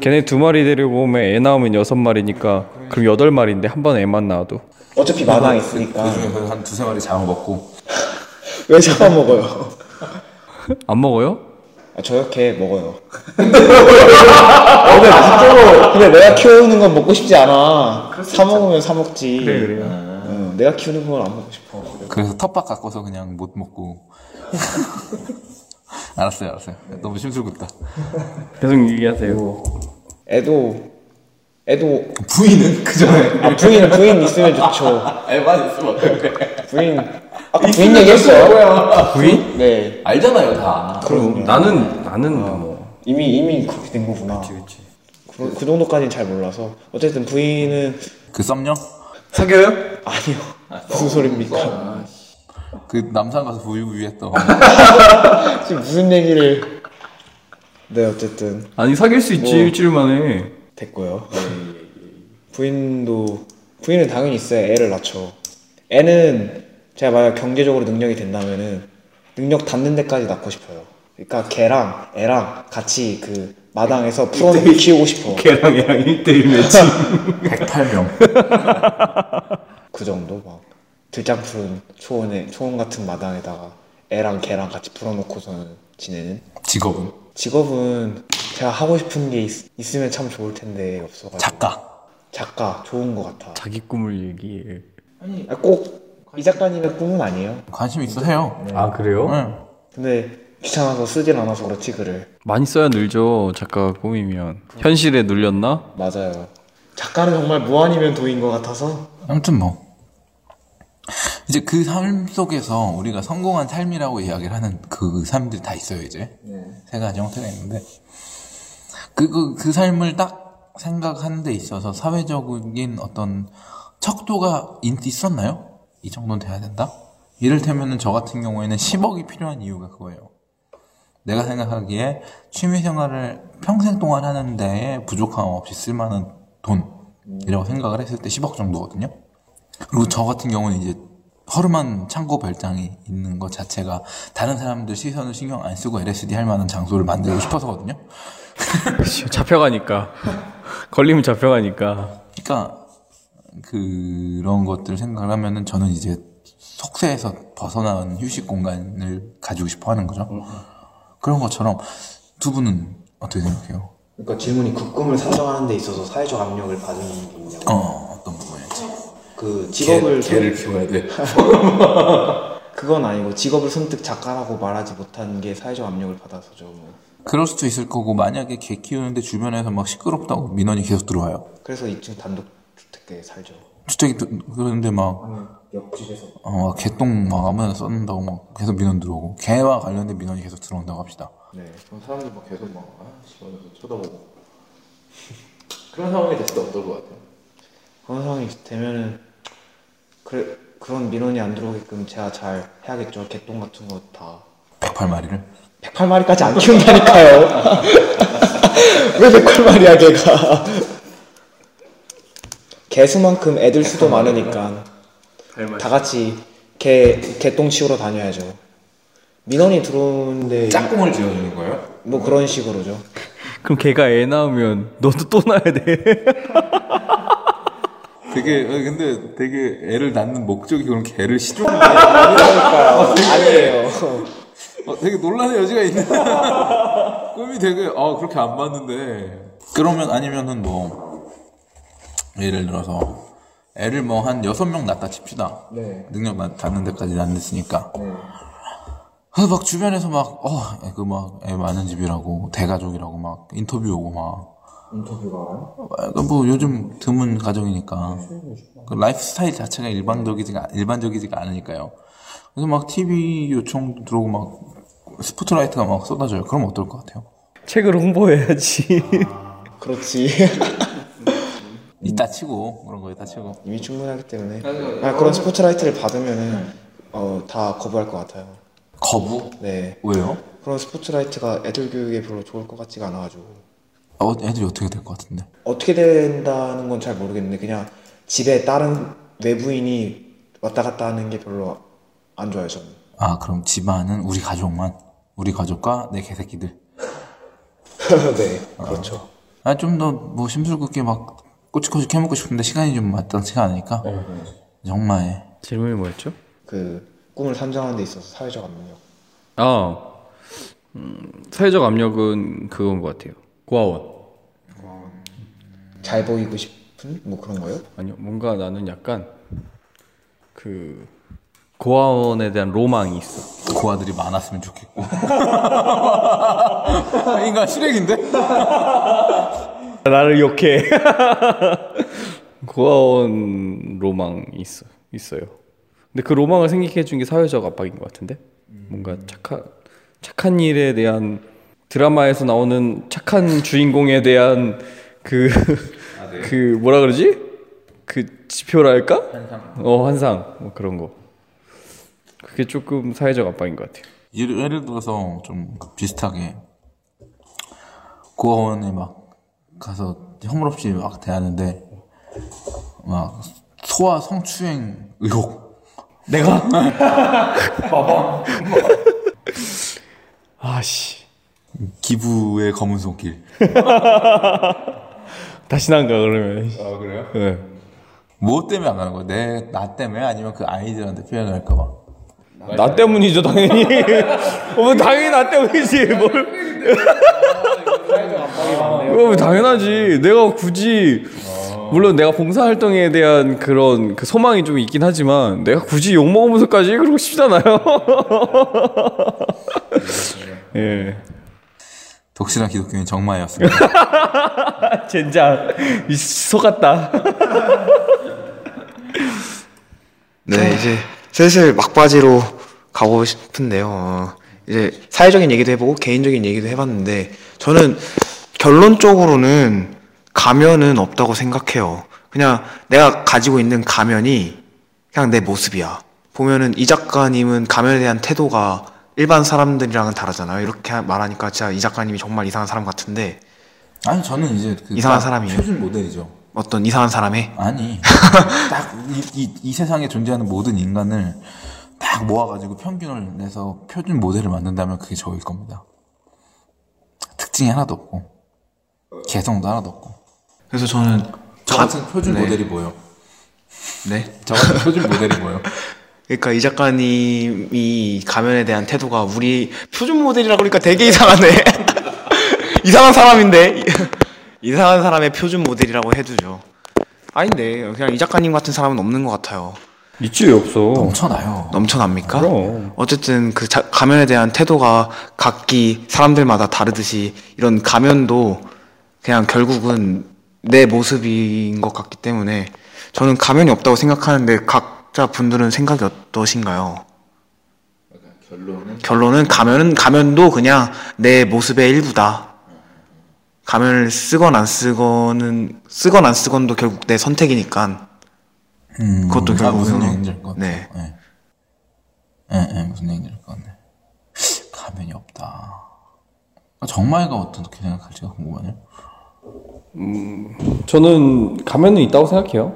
걔네 두 마리 데리고 오면 애 나오면 여섯 마리니까 그럼 여덟 마리인데 한 번에 애만 나와도 어차피 마당 있으니까 그 중에 한 두세 마리 잡아먹고. 왜 잡아먹어요? 안 먹어요? 아, 저렇게 먹어요. 근데 진짜로 근데 내가 키우는 건 먹고 싶지 않아. 사 먹으면 사 먹지. 그래, 그래요. 응, 내가 키우는 건 안 먹고 싶어. 그래서 텃밭 갖고서 그냥 못 먹고. 알았어요, 알았어요. 너무 심술궂다. 계속 얘기하세요. 애도 애도 부인은 그 전에 아 부인 부인 있으면 좋죠. 애만 있으면 어떡해. 부인 아까 부인 얘기했어요. 부인? 네. 알잖아요, 다. 그럼 나는 나는 뭐 이미 이미 그렇게 된 거구나. 그치. 그, 그 정도까지는 잘 몰라서 어쨌든 부인은 그 썸녀? 사겨요? 아니요. 무슨 소리입니까? 그 남산 가서 부유부유 했던. 지금 무슨 얘기를? 네 어쨌든 아니 사귈 수 있지 뭐. 일주일 만에. 됐고요. 부인도 부인은 당연히 있어야 애를 낳죠. 애는 제가 만약 경제적으로 능력이 된다면은 능력 닿는 데까지 낳고 싶어요. 그러니까 걔랑 애랑 같이 그 마당에서 풀어놓고 키우고 싶어. 걔랑 얘랑 1대1 매치. 팔명. 그 정도 막 들장 푸른 초원에 초원 같은 마당에다가 애랑 개랑 같이 풀어놓고서는 지내는 직업은 직업은 제가 하고 싶은 게 있, 있으면 참 좋을 텐데 없어가지고 작가. 작가 좋은 것 같아 자기 꿈을 얘기해. 아, 꼭이 작가님의 꿈은 아니에요 관심 있어 해요. 아 그래요? 응. 근데 귀찮아서 쓰질 않아서 그렇지 글을 많이 써야 늘죠. 작가가 꿈이면 현실에 눌렸나? 맞아요 작가는 정말 무한이면 도인 것 같아서 아무튼 뭐 이제 그 삶 속에서 우리가 성공한 삶이라고 이야기를 하는 그 삶들이 다 있어요 이제 세 가지 형태가 있는데 그그그 삶을 딱 생각하는 데 있어서 사회적인 어떤 척도가 있, 있었나요? 이 정도는 돼야 된다? 이를테면은 저 같은 경우에는 10억이 필요한 이유가 그거예요. 내가 생각하기에 취미 생활을 평생 동안 하는 데에 부족함 없이 쓸만한 돈이라고 생각을 했을 때 10억 정도거든요. 그리고 저 같은 경우는 이제 허름한 창고 별장이 있는 것 자체가 다른 사람들 시선을 신경 안 쓰고 LSD 할 만한 장소를 만들고 싶어서거든요. 잡혀가니까 걸리면 잡혀가니까. 그러니까 그런 것들을 생각을 하면은 저는 이제 속세에서 벗어나는 휴식 공간을 가지고 싶어 하는 거죠. 그런 것처럼 두 분은 어떻게 생각해요? 그러니까 질문이 그 꿈을 산정하는 데 있어서 사회적 압력을 받은 게 있냐고 어, 어떤 부분인지. 그 직업을 개 를 키워야 돼. 그건 아니고 직업을 선뜻 작가라고 말하지 못한 게 사회적 압력을 받아서죠 뭐. 그럴 수도 있을 거고 만약에 개 키우는데 주변에서 막 시끄럽다고 민원이 계속 들어와요. 그래서 2층 단독 주택에 살죠 주택이 또- 그런데 막 옆집에서 어, 막 개똥 막 아무나 쏟는다고 막 계속 민원 들어오고 개와 관련된 민원이 계속 들어온다고 합시다. 네 그럼 사람들 막 계속 막, 아, 집안에서 쳐다보고. 그런 상황이 됐을 때 어떨 것 같아요? 그런 상황이 되면은 그래 그런 민원이 안 들어오게끔 제가 잘 해야겠죠 개똥 같은 거 다 108마리를 108마리까지 안 키운다니까요. 왜 108마리야 걔가? 개수만큼 애들 수도 많으니까. 다 같이 개 개똥 치우러 다녀야죠. 민원이 들어오는데 짝꿍을 지어주는 거예요? 뭐 그런 식으로죠. 그럼 걔가 애 낳으면 너도 또 낳아야 돼. 되게 어, 근데 되게 애를 낳는 목적이 그럼 개를 시종 아니에요 어, 되게 논란의 여지가 있네. 꿈이 되게 아 그렇게 안 봤는데 그러면 아니면은 뭐 예를 들어서 애를 뭐 한 여섯 명 낳다 칩시다. 네. 능력 낳- 닿는 데까지 낳았으니까. 그래서 막 주변에서 막 어 그 막 애 많은 집이라고 대가족이라고 막 인터뷰 오고 막 인터뷰가 아, 뭐 요즘 드문 가정이니까 그 라이프 스타일 자체가 일반적이지가 일반적이지가 않으니까요. 그래서 막 TV 요청 들어오고 막 스포트라이트가 막 쏟아져요. 그럼 어떨 것 같아요? 책을 홍보해야지. 그렇지 있다 치고 그런 거 있다 치고 이미 충분하기 때문에 아, 그런 스포트라이트를 받으면은 어, 다 거부할 것 같아요. 거부? 네 왜요? 그런 스포트라이트가 애들 교육에 별로 좋을 것 같지가 않아가지고 어, 애들이 어떻게 될 것 같은데? 어떻게 된다는 건 잘 모르겠는데 그냥 집에 다른 외부인이 왔다 갔다 하는 게 별로 안 좋아요 저는. 아 그럼 집안은 우리 가족만 우리 가족과 내 개새끼들. 네 그렇죠. 아 좀 더 뭐 심술궂게 막 꼬치꼬치 캐먹고 싶은데 시간이 좀 마땅치가 않으니까 정말 질문이 뭐였죠? 그 꿈을 산정하는 데 있어서 사회적 압력. 아, 음, 사회적 압력은 그건 것 같아요. 고아원. 잘 보이고 싶은 뭐 그런 거요? 아니요, 뭔가 나는 약간 그 고아원에 대한 로망이 있어. 고아들이 많았으면 좋겠고. 인간 실력인데? 나를 욕해. 고아원 로망이 있어 있어요. 근데 그 로망을 생기게 해준 게 사회적 압박인 것 같은데 뭔가 착한 착한 일에 대한 드라마에서 나오는 착한 주인공에 대한 그그 뭐라 그러지? 그 지표랄까? 환상. 어 환상 뭐 그런 거. 그게 조금 사회적 압박인 것 같아요. 예를, 예를 들어서 좀 비슷하게 고아원에 막 가서 허물없이 막 대하는데 막 소아 성추행 의혹 내가 아씨 기부의 검은 손길 다시는 안가 그러면. 아 그래요? 네. 뭐 때문에 안 가는 거야? 내, 나 때문에? 아니면 그 아이들한테 표현을 할까봐? 나 때문이죠 당연히. 어, 당연히 나 때문이지 뭘. 어, 당연하지. 내가 굳이 물론 내가 봉사활동에 대한 그런 그 소망이 좀 있긴 하지만 내가 굳이 욕 먹으면서까지 그러고 싶잖아요. 예. 독실한 기독교인 정마였습니다. 젠장 이 속았다. 네, 이제 슬슬 막바지로 가고 싶은데요. 어, 이제 사회적인 얘기도 해보고 개인적인 얘기도 해봤는데 저는 결론적으로는 가면은 없다고 생각해요. 그냥 내가 가지고 있는 가면이 그냥 내 모습이야. 보면은 이 작가님은 가면에 대한 태도가 일반 사람들이랑은 다르잖아요. 이렇게 말하니까 진짜 이 작가님이 정말 이상한 사람 같은데 아니, 저는 이제 그 이상한 딱 사람이에요. 표준 모델이죠. 어떤 이상한 사람의 아니, 딱 이, 이, 이 세상에 존재하는 모든 인간을 딱 모아가지고 평균을 내서 표준 모델을 만든다면 그게 저일 겁니다. 특징이 하나도 없고, 개성도 하나도 없고. 그래서 저는 저 가- 같은 표준 네. 모델이 뭐예요? 네. 저 같은 표준 모델이 뭐예요? 그러니까 이 작가님이 가면에 대한 태도가 우리 표준 모델이라 그러니까 되게 이상하네. 이상한 사람인데 이상한 사람의 표준 모델이라고 해두죠. 아닌데 그냥 이 작가님 같은 사람은 없는 것 같아요. 있지 왜 없어. 넘쳐나요. 넘쳐납니까? 그럼. 어쨌든 그 자- 가면에 대한 태도가 각기 사람들마다 다르듯이 이런 가면도 그냥 결국은 내 모습인 것 같기 때문에 저는 가면이 없다고 생각하는데 각자 분들은 생각이 어떠신가요? 결론은 결론은 가면은 가면도 그냥 내 모습의 일부다. 가면을 쓰건 안 쓰건은 쓰건 안 쓰건도 결국 내 선택이니까. 음, 그것도 아, 결국은 무슨 얘기인지 알것 같아요. 네. 네. 네, 네, 무슨 얘기인지 알것 같네. 가면이 없다. 아, 정마이가 어떻게 생각할지가 궁금하네요. 저는 가면은 있다고 생각해요.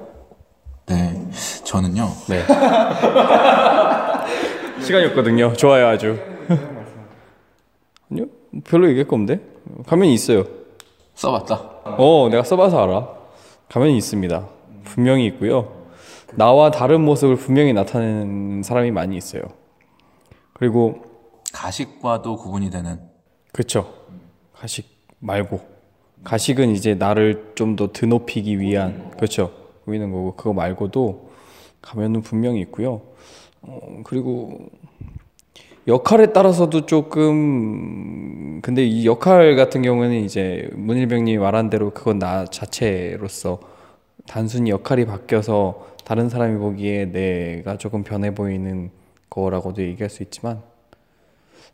네, 저는요. 네. 시간이 없거든요. 좋아요, 아주. 아니요, 별로 얘기할 거 없는데? 가면이 있어요. 써봤다. 어, 내가 써봐서 알아. 가면이 있습니다. 분명히 있고요. 나와 다른 모습을 분명히 나타내는 사람이 많이 있어요. 그리고 가식과도 구분이 되는. 그쵸. 가식 말고. 가식은 이제 나를 좀 더 드높이기 위한, 그쵸. 보이는 거고, 그거 말고도 가면은 분명히 있고요. 어, 그리고 역할에 따라서도 조금, 근데 이 역할 같은 경우는 이제 문일병님이 말한 대로 그건 나 자체로서 단순히 역할이 바뀌어서 다른 사람이 보기에 내가 조금 변해 보이는 거라고도 얘기할 수 있지만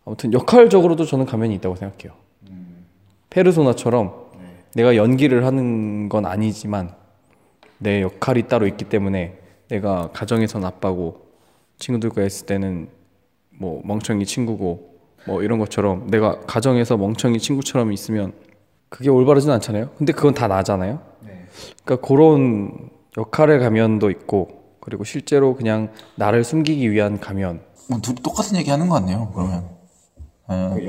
아무튼 역할적으로도 저는 가면이 있다고 생각해요. 페르소나처럼 내가 연기를 하는 건 아니지만 내 역할이 따로 있기 때문에 내가 가정에선 아빠고 친구들과 있을 때는 뭐 멍청이 친구고 뭐 이런 것처럼 내가 가정에서 멍청이 친구처럼 있으면 그게 올바르진 않잖아요. 근데 그건 다 나잖아요. 그러니까 그런 역할의 가면도 있고 그리고 실제로 그냥 나를 숨기기 위한 가면 뭐 둘이 똑같은 얘기 하는 것 같네요, 그러면. 예,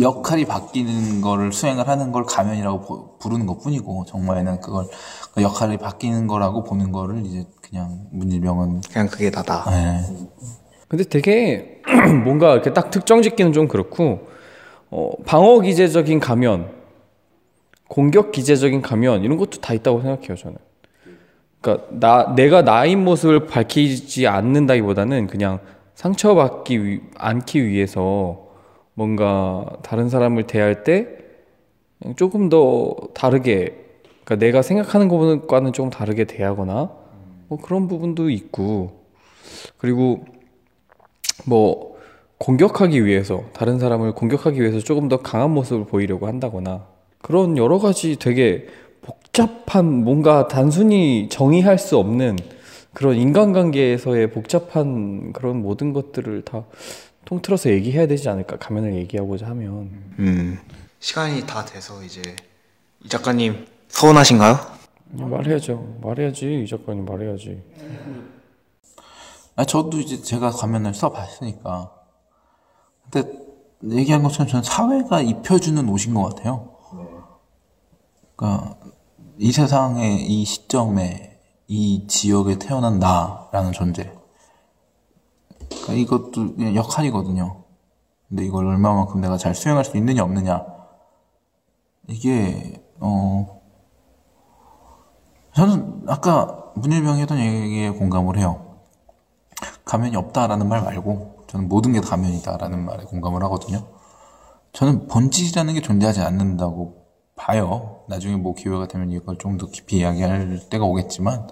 역할이 바뀌는 거를 수행을 하는 걸 가면이라고 보- 부르는 것 뿐이고, 정말에는 그걸, 그 역할이 바뀌는 거라고 보는 거를 이제 그냥 문일병은, 그냥 그게 나다. 예, 근데 되게 뭔가 이렇게 딱 특정 짓기는 좀 그렇고 어, 방어 기제적인 가면, 공격 기제적인 가면 이런 것도 다 있다고 생각해요 저는. 그러니까 나 내가 나인 모습을 밝히지 않는다기보다는 그냥 상처받기 위, 않기 위해서 뭔가 다른 사람을 대할 때 조금 더 다르게 그러니까 내가 생각하는 것과는 조금 다르게 대하거나 뭐 그런 부분도 있고 그리고 뭐 공격하기 위해서 다른 사람을 공격하기 위해서 조금 더 강한 모습을 보이려고 한다거나 그런 여러 가지 되게 복잡한 뭔가 단순히 정의할 수 없는 그런 인간관계에서의 복잡한 그런 모든 것들을 다 통틀어서 얘기해야 되지 않을까 가면을 얘기하고자 하면 음. 시간이 다 돼서 이제 이 작가님 서운하신가요? 말해야죠 말해야지 이 작가님 말해야지 아, 저도 이제 제가 가면을 써봤으니까. 근데 얘기한 것처럼 저는 사회가 입혀주는 옷인 것 같아요. 그러니까 이 세상의 이 시점에 이 지역에 태어난 나라는 존재. 그러니까 이것도 역할이거든요. 근데 이걸 얼마만큼 내가 잘 수행할 수 있느냐 없느냐. 이게 어 저는 아까 문일병이 했던 얘기에 공감을 해요. 가면이 없다라는 말 말고 저는 모든 게다 가면이다라는 말에 공감을 하거든요. 저는 본질이라는 게 존재하지 않는다고 봐요. 나중에 뭐 기회가 되면 이걸 좀 더 깊이 이야기할 때가 오겠지만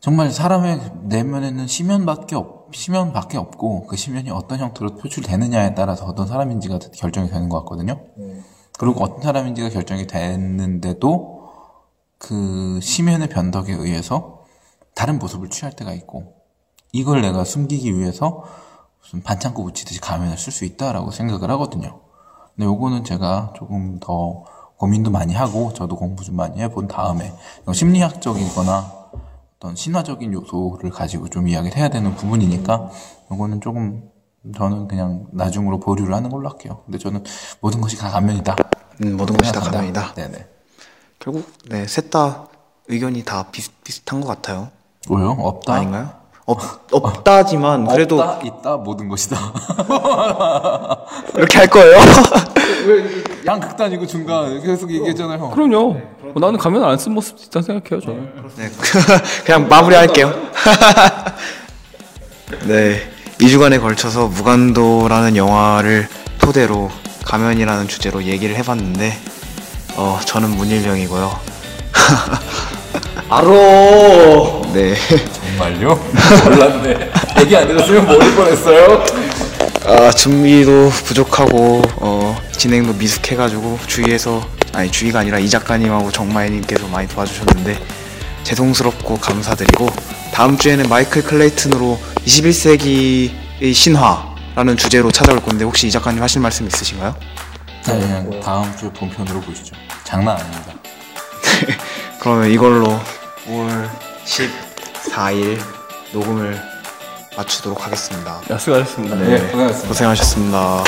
정말 사람의 내면에는 심연밖에 없, 심연밖에 없고 그 심연이 어떤 형태로 표출되느냐에 따라서 어떤 사람인지가 결정이 되는 것 같거든요. 그리고 어떤 사람인지가 결정이 됐는데도 그 심연의 변덕에 의해서 다른 모습을 취할 때가 있고 이걸 내가 숨기기 위해서 무슨 반창고 붙이듯이 가면을 쓸 수 있다라고 생각을 하거든요. 근데 요거는 제가 조금 더 고민도 많이 하고 저도 공부 좀 많이 해본 다음에 이거 심리학적이거나 어떤 신화적인 요소를 가지고 좀 이야기를 해야 되는 부분이니까 요거는 조금 저는 그냥 나중으로 보류를 하는 걸로 할게요. 근데 저는 모든 것이 다 감면이다. 음, 모든 것이 다. 가면이다. 네네. 결국 네, 셋 다 의견이 다 비슷, 비슷한 것 같아요. 왜요? 없다. 아닌가요? 없, 없다지만 그래도 없다, 있다, 모든 것이다. 이렇게 할 거예요. 양극단이고 중간 계속 얘기했잖아요. 그럼요. 뭐 나는 가면 안 쓴 모습도 있다고 생각해요, 저는. 네, 그냥 마무리할게요. 네, 2주간에 걸쳐서 무간도라는 영화를 토대로 가면이라는 주제로 얘기를 해봤는데, 어, 저는 문일병이고요. 알어. 네, 정말요? 몰랐네. 얘기 안 들었으면 모를 뻔했어요. 아, 준비도 부족하고, 어, 진행도 미숙해가지고, 주위에서, 아니, 주위가 아니라 이 작가님하고 정마이님께서 많이 도와주셨는데, 죄송스럽고 감사드리고, 다음 주에는 마이클 클레이튼으로 21세기의 신화라는 주제로 찾아올 건데, 혹시 이 작가님 하실 말씀 있으신가요? 네, 그냥 다음 주 본편으로 보시죠. 장난 아닙니다. 그러면 이걸로 5월 14일 녹음을 마치도록 하겠습니다. 야, 수고하셨습니다. 네, 고생하셨습니다. 고생하셨습니다.